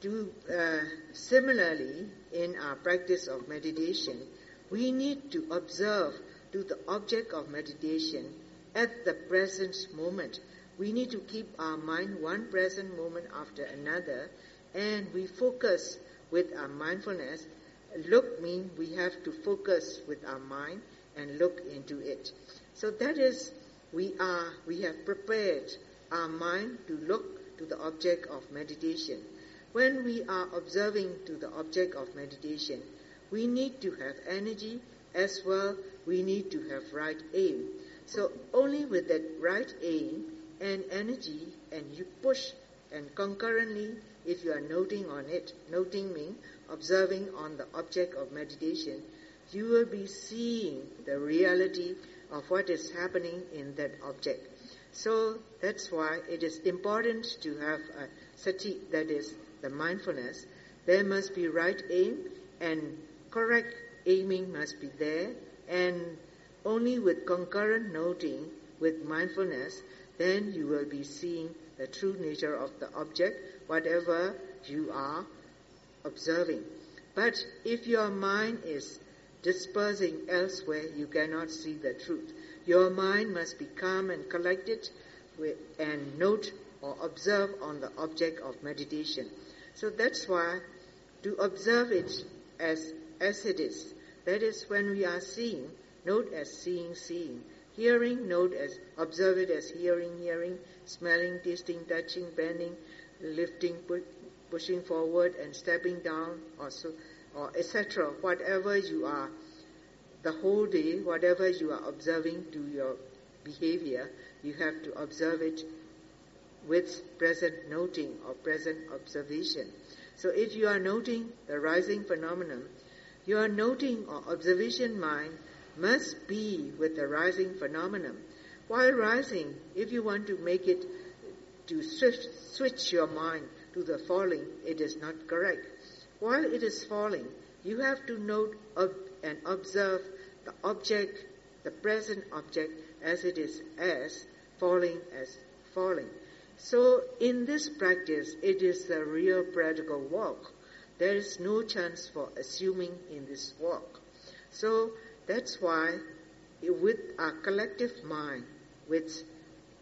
to uh, similarly in our practice of meditation, we need to observe to the object of meditation at the present moment. We need to keep our mind one present moment after another and we focus with our mindfulness. Look means we have to focus with our mind and look into it. So that is, we are, we have prepared our mind to look to the object of meditation. When we are observing to the object of meditation, we need to have energy as well, we need to have right aim. So only with that right aim and energy and you push and concurrently if you are noting on it, noting means observing on the object of meditation, you will be seeing the reality of what is happening in that object. So that's why it is important to have a sati, that is the mindfulness. There must be right aim and correct aiming must be there and only with concurrent noting with mindfulness, then you will be seeing the true nature of the object, whatever you are observing. But if your mind is dispersing elsewhere, you cannot see the truth. Your mind must be calm and collected and note or observe on the object of meditation. So that's why to observe it as, as it is, that is when we are seeing, note as seeing, seeing. Hearing, note as, observe it as hearing, hearing, smelling, tasting, touching, bending, lifting, pushing forward and stepping down or so, or etc. Whatever you are, the whole day, whatever you are observing to your behavior, you have to observe it with present noting or present observation. So if you are noting the rising phenomenon, your noting or observation mind must be with the rising phenomenon. While rising, if you want to make it to switch, switch your mind to the falling, it is not correct. While it is falling, you have to note and observe the object, the present object as it is as, falling as falling. So in this practice, it is a real practical walk. There is no chance for assuming in this walk. So that's why with our collective mind, with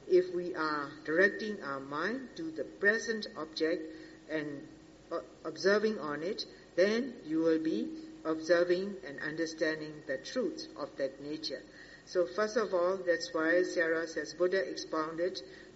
if we are directing our mind to the present object and uh, observing on it, then you will be observing and understanding the truth of that nature. So first of all, that's why Sarah says Buddha expounded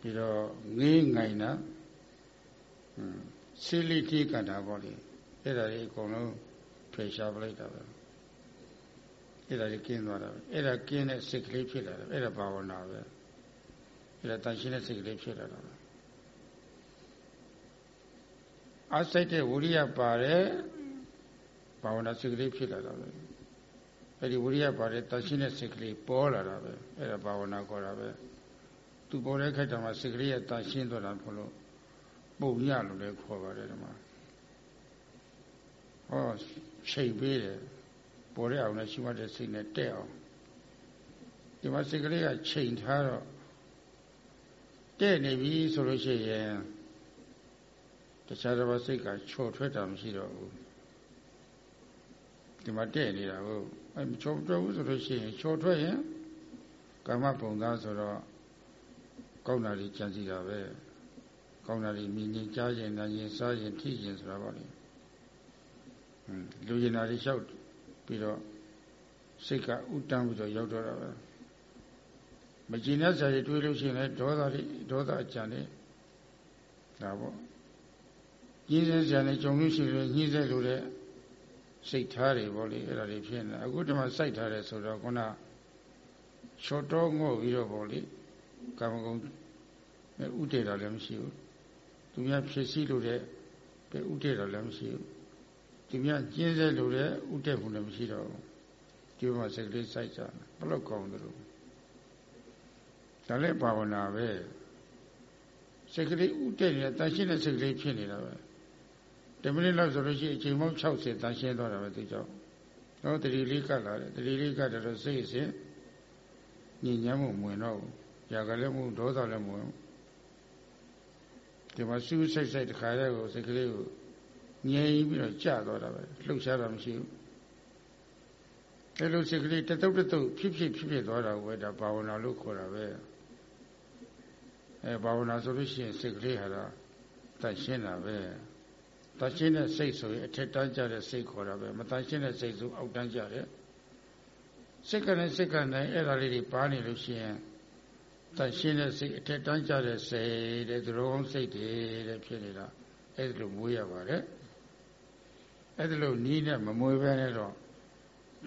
ပြီးတော့ငေးငိုင်တာဆီလိတိကတာပေါ့လေအဲ့ဒါလေးအကုန်လုံးဖေရှားပလိုက်တာပဲအဲ့ဒါလေးကျင်းသွားတာပဲအဲ့ဒါကျင်းတဲ့စိတ်ကလေးဖြစ်လာတယ်အဲ့ဒါဘာဝနာပဲအဲ့ဒါတန်ရှင်းတဲ့စိတ်ကလေးဖြစ်လာတာပဲအစိတ်တဲ့ဝိရိယပါတယ်ဘာဝနာစိတ်ကလေးဖြစ်လာတာပဲအဲ့ဒီဝိရိယပါတယ်တန်ရှင်းတဲ့စိတ်ကလေးပေါ်လာတာပဲအဲ့ဒါဘာဝနာခေါ်တာပဲ သူပေါ်တဲ့ခိုက်တာမှာစိတ်ကလေးရဲ့တန်ရှင်းသွားတာဖို့လို့ပုံရလို့လည်းခေါ်ပါတယ်ဒီမှာဟောချိန်ပေးတယ်ပေါ်တဲ့အောင်နဲ့ရှိမှတဲ့စိတ်နဲ့တက်အောင်ဒီမှာစိတ်ကလေးကချိန်ထားတော့တဲ့နေပြီဆိုလို့ရှိရင်တခြားတစ်ပါးစိတ်ကချော်ထွက်တာမရှိတော့ဘူးဒီမှာတဲ့နေတာဟုတ်အဲချော်ထွက်ဘူးဆိုလို့ရှိရင်ချော်ထွက်ရင်ကာမပုံသားဆိုတော့ ကောင်းတာတွေကြံစီတာပဲကောင်းတာတွေမြင်ရင်ကြားရင်နားရင်စားရင်ထိရင်ဆိုတာပါလေလူရင်တာတွေလျှောက်ပြီးတော့စိတ်ကဥတန်းပြီးတော့ရောက်တော့တာပဲမကြည်နဲ့ဆရာကြီးတွေးလို့ရှိရင်လည်းဒေါသတွေဒေါသအကြံတွေဒါပေါ့ညှင်းဆဲဆရာနဲ့ကြုံလို့ရှိရင်ညှင်းဆဲလို့တဲ့စိတ်ထားတွေပေါ့လေအဲ့ဒါတွေဖြစ်နေအခုဒီမှာစိုက်ထားတယ်ဆိုတော့ခုနချော်တော့ငေါ့ပြီးတော့ပေါ့လေ ကာမဂုဏ်ဥတည်တာလည်းမရှိဘူးသူများဖြစ်စီလို့တဲ့ပဲဥတည်တာလည်းမရှိဘူးသူများကျင်းစေလို့တဲ့ဥတည်မှုလည်းမရှိတော့ဘူးဒီမှာစကလေးစိုက်ကြဘလို့ကောင်းတယ်လို့ဒါလည်းဘာဝနာပဲစကလေးဥတည်နေတဲ့တန်ရှင်းတဲ့စကလေးဖြစ်နေတာပဲတမိနစ်လောက်ဆိုလို့ရှိရင်အချိန်ပေါင်း60တန်ရှင်းသွားတာပဲသူကြောင့်တော့တတိလေးကတ်လာတယ်တတိလေးကတ်တယ်တော့စိတ်အစဉ်ညဉ့်ညမ်းမှုဝင်တော့ဘူး ရာကလည်းမဟုတ်ဒေါသလည်းမဟုတ်ဒီမှာစူးစိတ်စိတ်တခါတည်းကိုစိတ်ကလေးကိုငြိမ်ပြီးတော့ကြာသွားတာပဲလှုပ်ရှားတာမရှိဘူးအဲလိုစိတ်ကလေးတတုတ်တတုတ်ဖြစ်ဖြစ်ဖြစ်ဖြစ်သွားတာကိုပဲဒါဘာဝနာလို့ခေါ်တာပဲအဲဘာဝနာဆိုလို့ရှိရင်စိတ်ကလေးဟာတော့တတ်ရှင်းတာပဲတတ်ရှင်းတဲ့စိတ်ဆိုရင်အထက်တန်းကြတဲ့စိတ်ခေါ်တာပဲမတတ်ရှင်းတဲ့စိတ်ဆိုအောက်တန်းကြတဲ့စိတ်ကနဲ့စိတ်ကနဲ့အဲ့ဒါလေးတွေပါနေလို့ရှိရင် တန်ရှင်းတဲ့စိတ်အထက်တန်းကြတဲ့စိတ်တဲ့သူတော်စိတ်တွေတဲ့ဖြစ်နေတာအဲ့ဒါလိုမွေးရပါတယ်အဲ့ဒါလိုနီးနဲ့မမွေးဘဲနဲ့တော့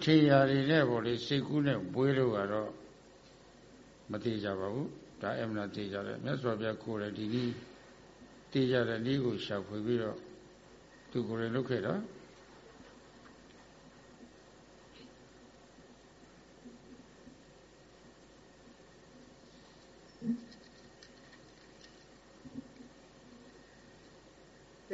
ထင်ရာတွေနဲ့ပေါ့လေစိတ်ကူးနဲ့မွေးလို့ကတော့မသေးကြပါဘူးဒါအမှန်သေးကြတယ်မြတ်စွာဘုရားကိုယ်လည်းဒီနည်းသေးကြတဲ့နည်းကိုရှာဖွေပြီးတော့သူကိုယ်လည်းလုပ်ခဲ့တာ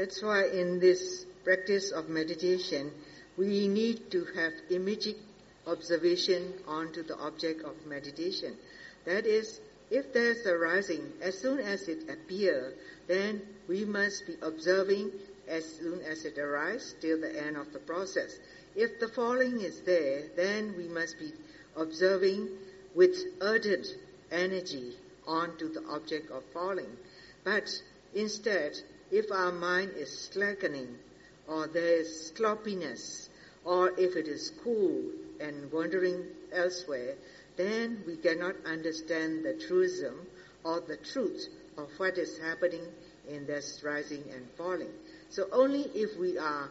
That's why in this practice of meditation, we need to have immediate observation onto the object of meditation. That is, if there's a rising, as soon as it appears, then we must be observing as soon as it arises till the end of the process. If the falling is there, then we must be observing with urgent energy onto the object of falling. But Instead, if our mind is slackening, or there is sloppiness, or if it is cool and wandering elsewhere, then we cannot understand the truism or the truth of what is happening in this rising and falling. So only if we are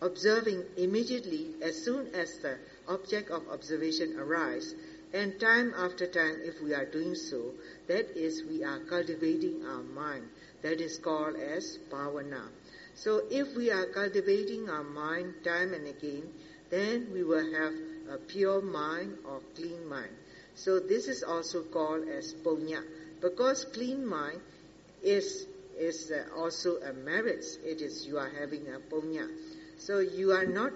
observing immediately as soon as the object of observation arise, and time after time if we are doing so, that is we are cultivating our mind. That is called as bhavana. So if we are cultivating our mind time and again, then we will have a pure mind or clean mind. So this is also called as punya. Because clean mind is, is uh, also a merit. It is you are having a punya. So you are not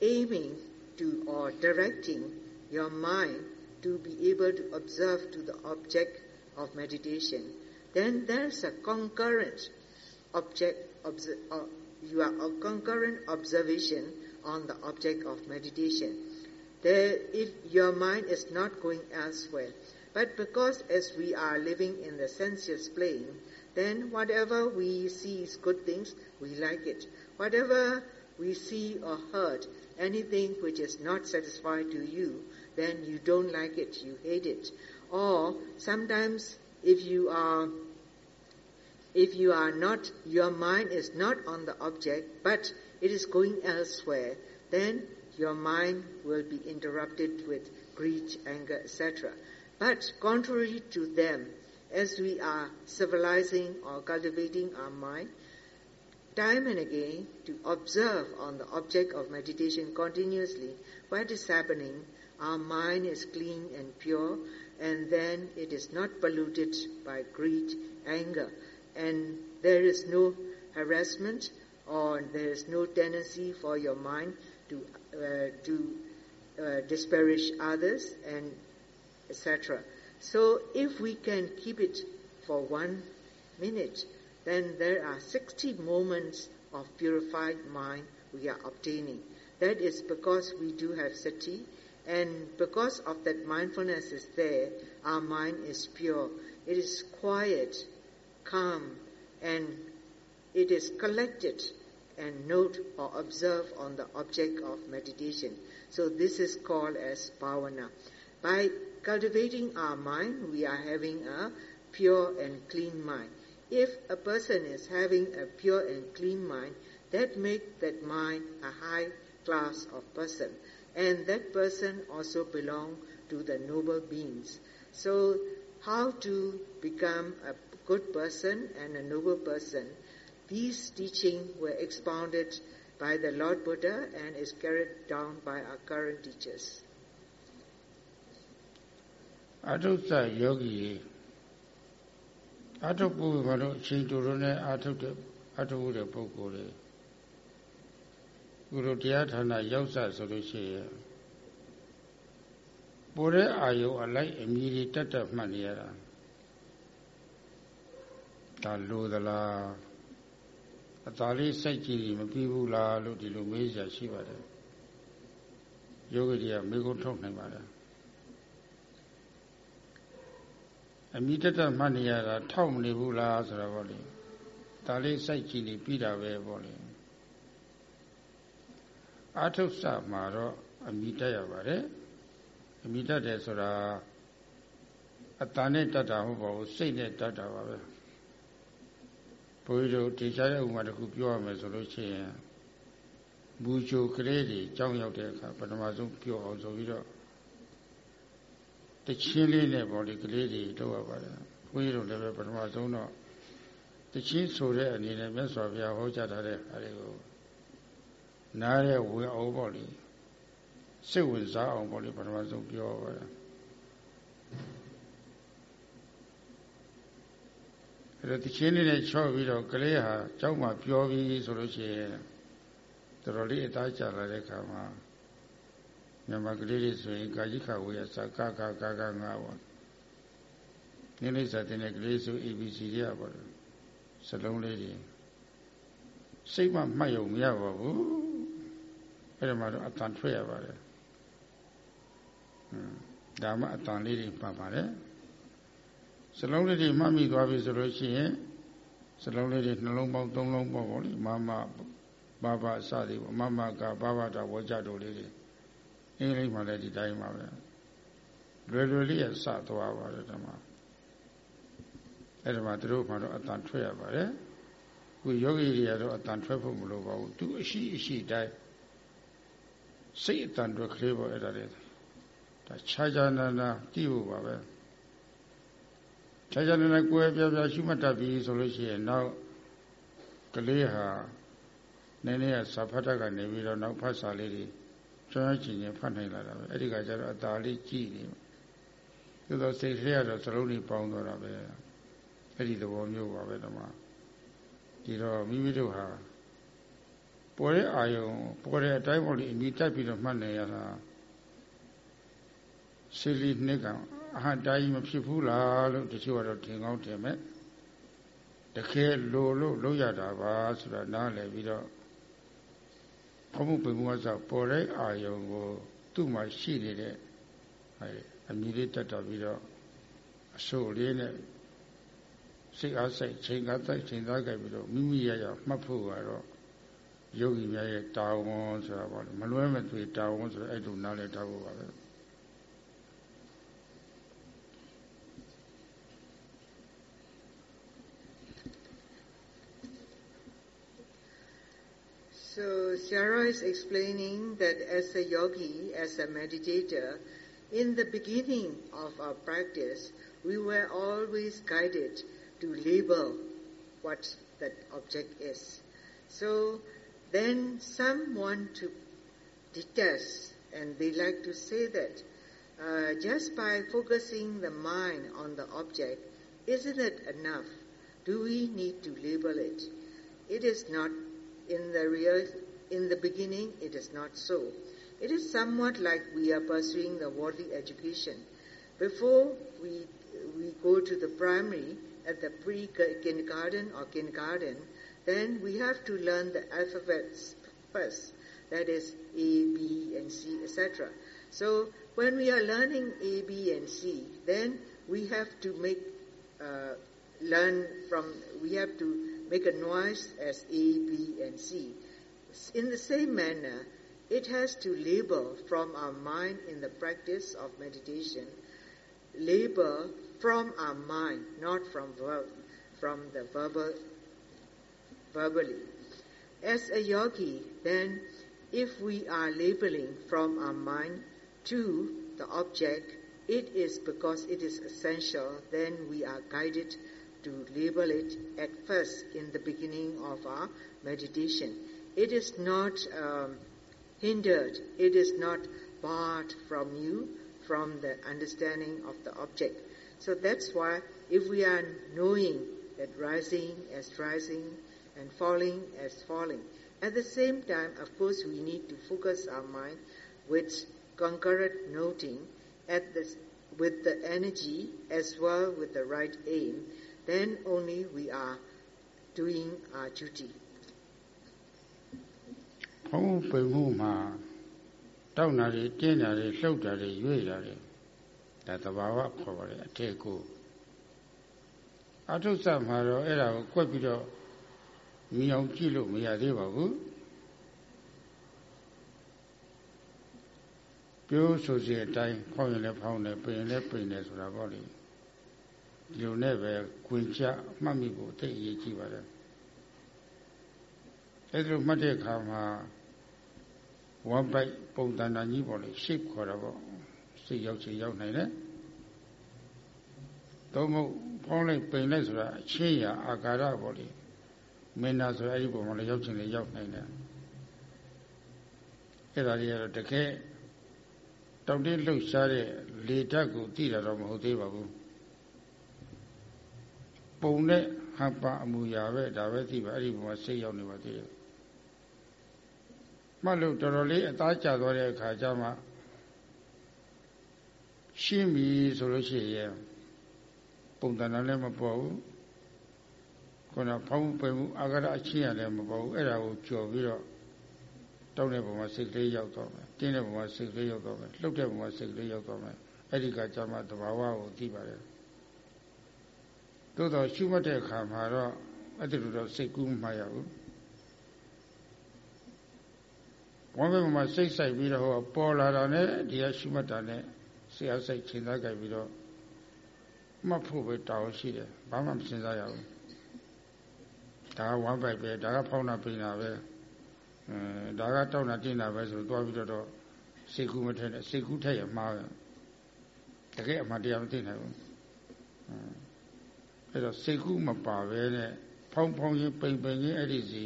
aiming to or directing your mind to be able to observe to the object of meditation. Then there's a concurrent object, uh, you are a concurrent observation on the object of meditation. There, if your mind is not going elsewhere, but because as we are living in the sensuous plane, then whatever we see is good things, we like it. Whatever we see or heard, anything which is not satisfied to you, then you don't like it, you hate it. Or sometimes if you are if you are not your mind is not on the object but it is going elsewhere, then your mind will be interrupted with greed, anger, etc. But contrary to them, as we are civilizing or cultivating our mind, time and again to observe on the object of meditation continuously what is happening, our mind is clean and pure, and then it is not polluted by greed, anger, and there is no harassment or there is no tendency for your mind to uh, to uh, disparage others and etc. So if we can keep it for one minute, then there are 60 moments of purified mind we are obtaining. That is because we do have sati, and because of that mindfulness is there, our mind is pure. It is quiet, calm, and it is collected and note or observe on the object of meditation. So this is called as bhavana. By cultivating our mind, we are having a pure and clean mind. If a person is having a pure and clean mind, that makes that mind a high class of person. And that person also belong to the noble beings. So how to become a good person and a noble person these teachings were expounded by the Lord Buddha and is carried down by our current teachers. အထုသယောဂီအထုပုဗ္ဗမတို့အချိန်တူတို့နဲ့အထုတဲ့အထုတဲ့ပုဂ္ဂိုလ်တွေကုလိုတရားဌာနရောက်စဆိုလို့ရှိရင်ပေါ်တဲ့အာယုအလိုက်အမြည်တက်တက်မှတ်နေရတာ ဒါလိုသလားအသာလေးစိုက်ကြည့်မပြီးဘူးလားလို့ဒီလိုမေးကြရှိပါတယ်ယောဂီတွေကမေးခွန်းထုတ်နိုင်ပါတယ်အမိတတမှတ်နေရတာထောက်မနေဘူးလားဆိုတော့ဗောလေဒါလေးစိုက်ကြည့်နေပြီးတာပဲဗောလေအာထုဆမှာတော့အမိတက်ရပါတယ်အမိတက်တယ်ဆိုတာအတန်နဲ့တတ်တာမဟုတ်ပါဘူးစိတ်နဲ့တတ်တာပါပဲ ဘုန်းကြီးတို့တရားရဲ့ဥမာတစ်ခုပြောရမယ်ဆိုလို့ရှိရင်ဘူချိုကလေးတွေကြောင်းရောက်တဲ့အခါပထမဆုံးပြောအောင်ဆိုပြီးတော့တချင်းလေးနဲ့ပေါ့လေကလေးတွေလုပ်ရပါတယ်ဘုန်းကြီးတို့လည်းပဲပထမဆုံးတော့တချင်းဆိုတဲ့အနေနဲ့မြတ်စွာဘုရားဟောကြားထားတဲ့အားတွေကိုနားရဲဝင်အောင်ပေါ့လေစိတ်ဝင်စားအောင်ပေါ့လေပထမဆုံးပြောပါတယ် အဲ့တော့တချင်းလေးနဲ့ချော့ပြီးတော့ကလေးဟာကျောင်းမှာပြောပြီးဆိုလို့ရှိရင်တော်တော်လေးအသားကျလာတဲ့ခါမှာမြန်မာကလေးတွေဆိုရင်ကာကြီးခဝေးရစကကကကငါပေါ့နိမိတ်စာတင်တဲ့ကလေးဆို ABC တွေကပေါ့စလုံးလေးတွေစိတ်မှမှတ်ရုံမရပါဘူးအဲ့ဒါမှတော့အတန်ထွက်ရပါတယ်ဟွန်းဒါမှအတန်လေးတွေမှတ်ပါတယ် စလုံးလေးတွေမှတ်မိသွားပြီဆိုလို့ရှိရင်စလုံးလေးတွေနှလုံးပေါင်းသုံးလုံးပေါ့ဗောလေမမဘာဘာစသည်ပေါ့မမကဘာဘာတာဝကြတို့လေးတွေအင်္ဂလိပ်မှာလည်းဒီတိုင်းပါပဲလွယ်လွယ်လေးရစသွားပါတယ်ဓမ္မအဲ့ဒါမှသူတို့မှတော့အတန်ထွက်ရပါတယ်ခုယောဂီတွေကတော့အတန်ထွက်ဖို့မလိုပါဘူးသူအရှိအရှိတိုင်းစိတ်အတန်ထွက်ကလေးပေါ့အဲ့ဒါလေဒါခြားခြားနာနာကြည့်ဖို့ပါပဲ ခြားခြားနာနာကိုယ်ပြပြရှုမှတ်တတ်ပြီဆိုလို့ရှိရင်နောက်ကလေးဟာနည်းနည်းစာဖတ်တတ်ကနေပြီးတော့နောက်ဖတ်စာလေးတွေကျွမ်းကျင်ကျင်ဖတ်နိုင်လာတာပဲအဲ့ဒီကကျတော့အตาလေးကြည့်နေသို့တော့စိတ်ထဲကတော့သလုံးလေးပေါင်းတော့တာပဲအဲ့ဒီသဘောမျိုးပါပဲဓမ္မဒီတော့မိမိတို့ဟာပေါ်တဲ့အာယုံပေါ်တဲ့အတိုင်းပေါ်လေးအမိတက်ပြီးတော့မှတ်နေရတာစိလီနှစ်ကံ အဟတိုင်းမဖြစ်ဘူးလားလို့တချို့ကတော့ထင်ကောင်းထင်မဲ့တခဲလိုလို့လုံးရတာပါဆိုတာနားလည်ပြီးတော့ဘုံမှုပင်မှုအစပေါ်တဲ့အာယုံကို သူ့မှာရှိနေတဲ့အဲအမိလေးတက်တော်ပြီးတော့အဆိုးလေးနဲ့စိတ်အားစိတ်ချိန်ကားတိုက်ချိန်သားကြပြီးတော့မိမိရရမှတ်ဖို့ကတော့ယောဂီများရဲ့တာဝန်ဆိုတာပေါ့မလွဲမသွေတာဝန်ဆိုတော့အဲ့လိုနားလည်ထားဖို့ပါပဲ So Sarah is explaining that as a yogi, as a meditator, in the beginning of our practice, we were always guided to label what that object is. So then some want to detest and they like to say that uh, just by focusing the mind on the object, isn't it enough? Do we need to label it? It is not in the real, in the beginning, it is not so. It is somewhat like we are pursuing the worldly education. Before we, we go to the primary, at the pre-kindergarten or kindergarten, then we have to learn the alphabets first. That is A, B, and C, etc. So when we are learning A, B, and C, then we have to make uh, learn from. We have to make a noise as A, B, and C. In the same manner, it has to label from our mind in the practice of meditation. Label from our mind, not from verb, from the verbal, verbally. As a yogi, then, if we are labeling from our mind to the object, it is because it is essential, then we are guided to label it at first in the beginning of our meditation. It is not um, hindered, it is not barred from you from the understanding of the object. So that's why if we are knowing that rising as rising and falling as falling, at the same time, of course, we need to focus our mind with concurrent noting at this, with the energy as well with the right aim, then only we are doing our duty. ဘုံပိန်မှုမှာတောက်နာတွေတင်းတာတွေလှုပ်တာတွေရွေ့တာတွေဒါတဘာဝခေါ်ပါတယ်အထက်ကိုအထုဆမှာတော့အဲ့ဒါကိုကွက်ပြီးတော့မြင်အောင်ကြည့်လို့မရသေးပါဘူးပြိုးဆိုစီအတိုင်းဖောင်းရင်လည်းဖောင်းတယ်ပိန်ရင်လည်းပိန်တယ်ဆိုတာပေါ့လေဒီ လိုနဲ့ပဲခွင်ချမှတ်မိဖို့သိအရေးကြီးပါတယ်အဲ့လိုမှတ်တဲ့အခါမှာဝမ်ပိုက်ပုံတန်တာကြီးပေါ့လေ shape ခေါ်တာပေါ့စိတ်ရောက်ချင်ရောက်နိုင်တယ်။သုံးဖို့ဖောင်းလိုက်ပိန်လိုက်ဆိုတာအချင်းရာအာကာရပေါ့လေမင်းနာဆိုအဲ့ဒီပုံမှာလည်းရောက်ချင်လည်းရောက်နိုင်တယ်။အဲ့ဒါလေးကတော့တကယ်တောက်တင်းလှုပ်ရှားတဲ့လေဓာတ်ကိုသိတာတော့မဟုတ်သေးပါဘူး။ ပုံနဲ့ဟပ်ပါအမူအရာပဲဒါပဲသိပါအဲ့ဒီပုံမှာစိတ်ရောက်နေပါသေးတယ်။မှတ်လို့တော်တော်လေးအသားကျသွားတဲ့အခါကျမှရှင်းပြီဆိုလို့ရှိရင်ပုံတန်လည်းမပေါ်ဘူးခုနဖောင်းပယ်မှုအာဂရအချင်းရလည်းမပေါ်ဘူးအဲ့ဒါကိုကြော်ပြီးတော့တောက်တဲ့ပုံမှာစိတ်ကလေးရောက်တော့မယ်တင်းတဲ့ပုံမှာစိတ်ကလေးရောက်တော့မယ်လှုပ်တဲ့ပုံမှာစိတ်ကလေးရောက်တော့မယ်အဲ့ဒီကကြမှာသဘာဝကိုသိပါတယ် သို့တော့ရှုမှတ်တဲ့အခါမှာတော့အဲ့ဒီလိုတော့စိတ်ကူးမှရဘူးဝမ်းဘက်မှာစိတ်ဆိုင်ပြီးတော့ဟောပေါ်လာတာနဲ့ဒီကရှိမှတ်တာနဲ့ဆရာစိတ်ချိန်သားကြိုက်ပြီးတော့မှတ်ဖို့ပဲတောင်းရှိတယ်ဘာမှမစဉ်းစားရဘူးဒါကဝမ်းပိုက်ပဲဒါကဖောင်းတာပိန်တာပဲအဲဒါကတောက်တာတင်းတာပဲဆိုတော့ပြီးတော့စိတ်ကူးမထက်နဲ့စိတ်ကူးထက်ရမှားတယ်တကယ်အမှတရားမသိနိုင်ဘူး အဲဒါစိတ်ကူးမပါပဲနဲ့ဖောင်းဖောင်းချင်းပိန်ပိန်ချင်းအဲ့ဒီစီ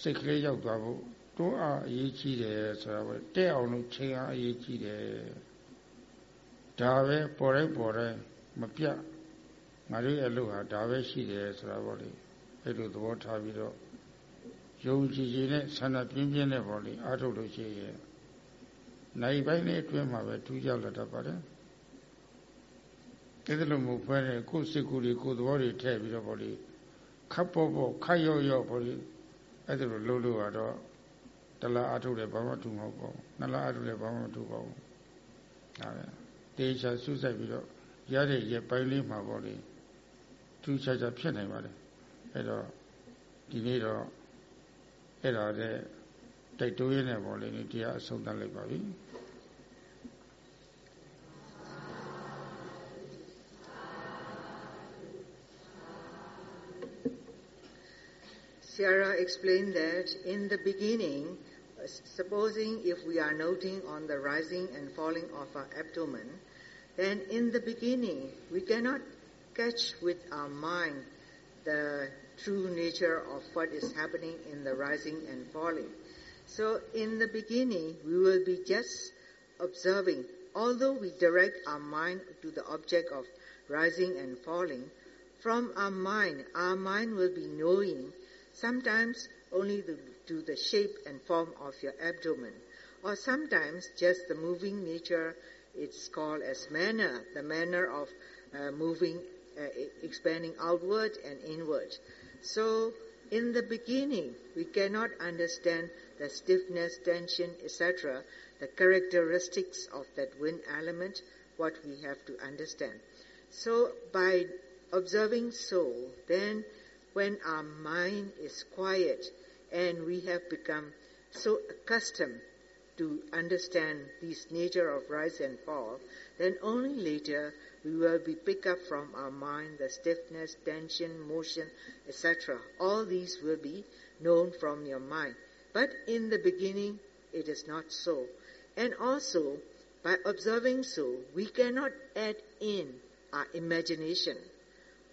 စိတ်ကလေးရောက်သွားဖို့တွန်းအားအရေးကြီးတယ်ဆိုတာပဲတဲ့အောင်လို့ချိန်အားအရေးကြီးတယ်ဒါပဲပေါ်တိုင်းပေါ်တိုင်းမပြတ်ငါတို့ရဲ့အလုပ်ဟာဒါပဲရှိတယ်ဆိုတာပေါ့လေအဲ့လိုသဘောထားပြီးတော့ယုံကြည်ကြည်နဲ့ဆန္ဒပြင်းပြင်းနဲ့ပေါ့လေအားထုတ်လို့ရှိရဲ့နိုင်ပိုင်းနဲ့အတွင်းမှာပဲထူးခြားလာတတ်ပါတယ် အဲ့ဒါလိုမဟုတ်ဘဲနဲ့ကိုယ်စိတ်ကူတွေကိုယ်သဘောတွေထည့်ပြီးတော့ပေါ့လေခပ်ပေါ်ပေါ်ခတ်ရော့ရော့ပေါ့လေအဲ့ဒါလိုလုပ်လို့ရတော့တလားအားထုတ်တယ်ဘာမှတူမဟုတ်ပါဘူးနှစ်လားအားထုတ်တယ်ဘာမှမတူပါဘူးဒါပဲတေချာစုစိုက်ပြီးတော့ရတဲ့ရပိုင်းလေးမှာပေါ့လေထူးခြားခြားဖြစ်နိုင်ပါတယ်အဲ့တော့ဒီနေ့တော့အဲ့ဒါတဲ့တိုက်တိုးရင်းနဲ့ပေါ့လေတရားအဆုံးသတ်လိုက်ပါပြီ Sierra explained that in the beginning, supposing if we are noting on the rising and falling of our abdomen, then in the beginning we cannot catch with our mind the true nature of what is happening in the rising and falling. So in the beginning we will be just observing. Although we direct our mind to the object of rising and falling, from our mind, our mind will be knowing sometimes only the, to the shape and form of your abdomen, or sometimes just the moving nature, it's called as manner, the manner of uh, moving, uh, expanding outward and inward. So, in the beginning, we cannot understand the stiffness, tension, etc., the characteristics of that wind element, what we have to understand. So, by observing soul, then when our mind is quiet and we have become so accustomed to understand this nature of rise and fall, then only later we will be pick up from our mind the stiffness, tension, motion, etc. All these will be known from your mind. But in the beginning, it is not so. And also, by observing so, we cannot add in our imagination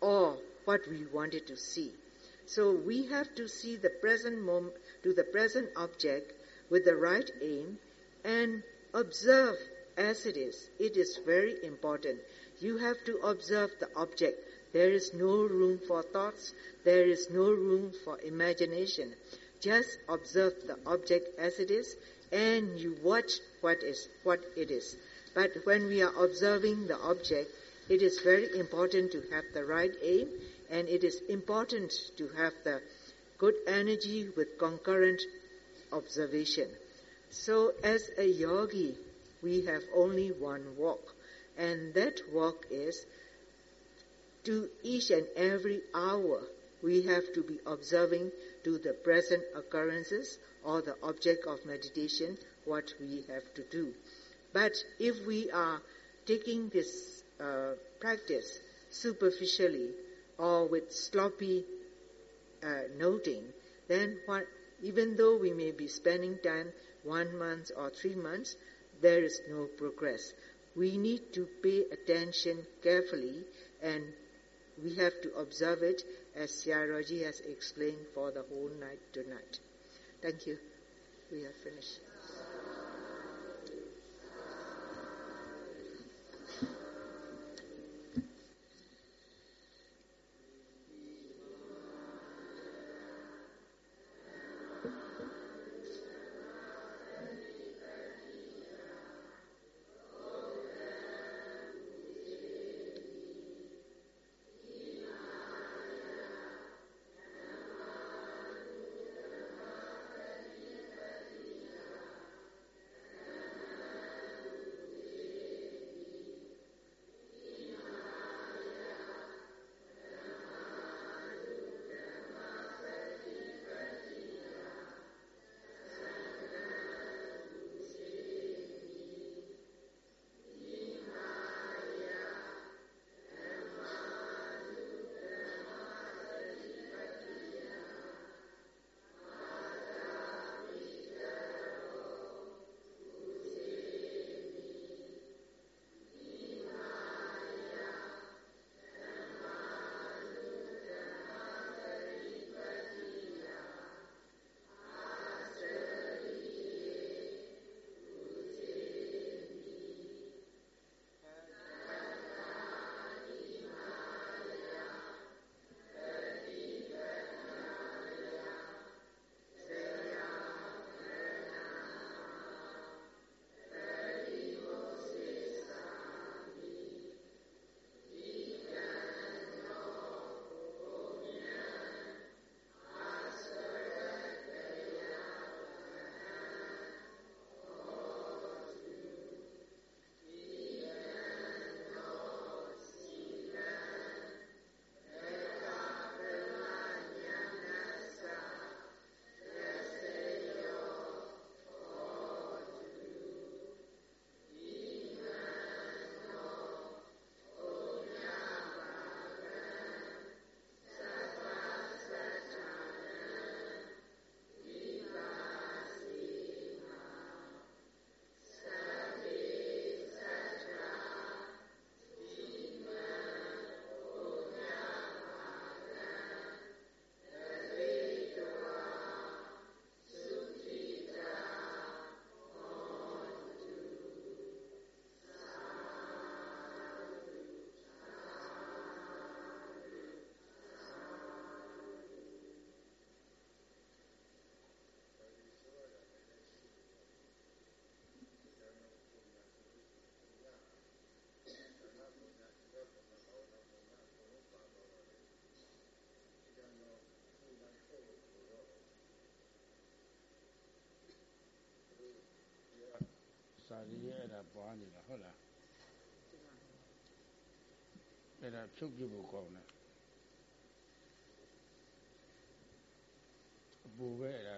or what we wanted to see. So we have to see the present moment, to the present object with the right aim and observe as it is. It is very important. You have to observe the object. There is no room for thoughts. There is no room for imagination. Just observe the object as it is and you watch what is, what it is. But when we are observing the object, it is very important to have the right aim and it is important to have the good energy with concurrent observation. So as a yogi, we have only one walk and that walk is to each and every hour we have to be observing to the present occurrences or the object of meditation what we have to do. But if we are taking this uh, practice superficially or with sloppy uh, noting, then what, even though we may be spending time one month or three months, there is no progress. We need to pay attention carefully and we have to observe it as Siaraji has explained for the whole night tonight. Thank you. We have finished. စာရင်းအဲ့ဒါပွားနေတာဟုတ်လားဒီမှာအဲ့ဒါဖြုတ်ပြဖို့ကောင်းတယ်အပူပဲအဲ့ဒါ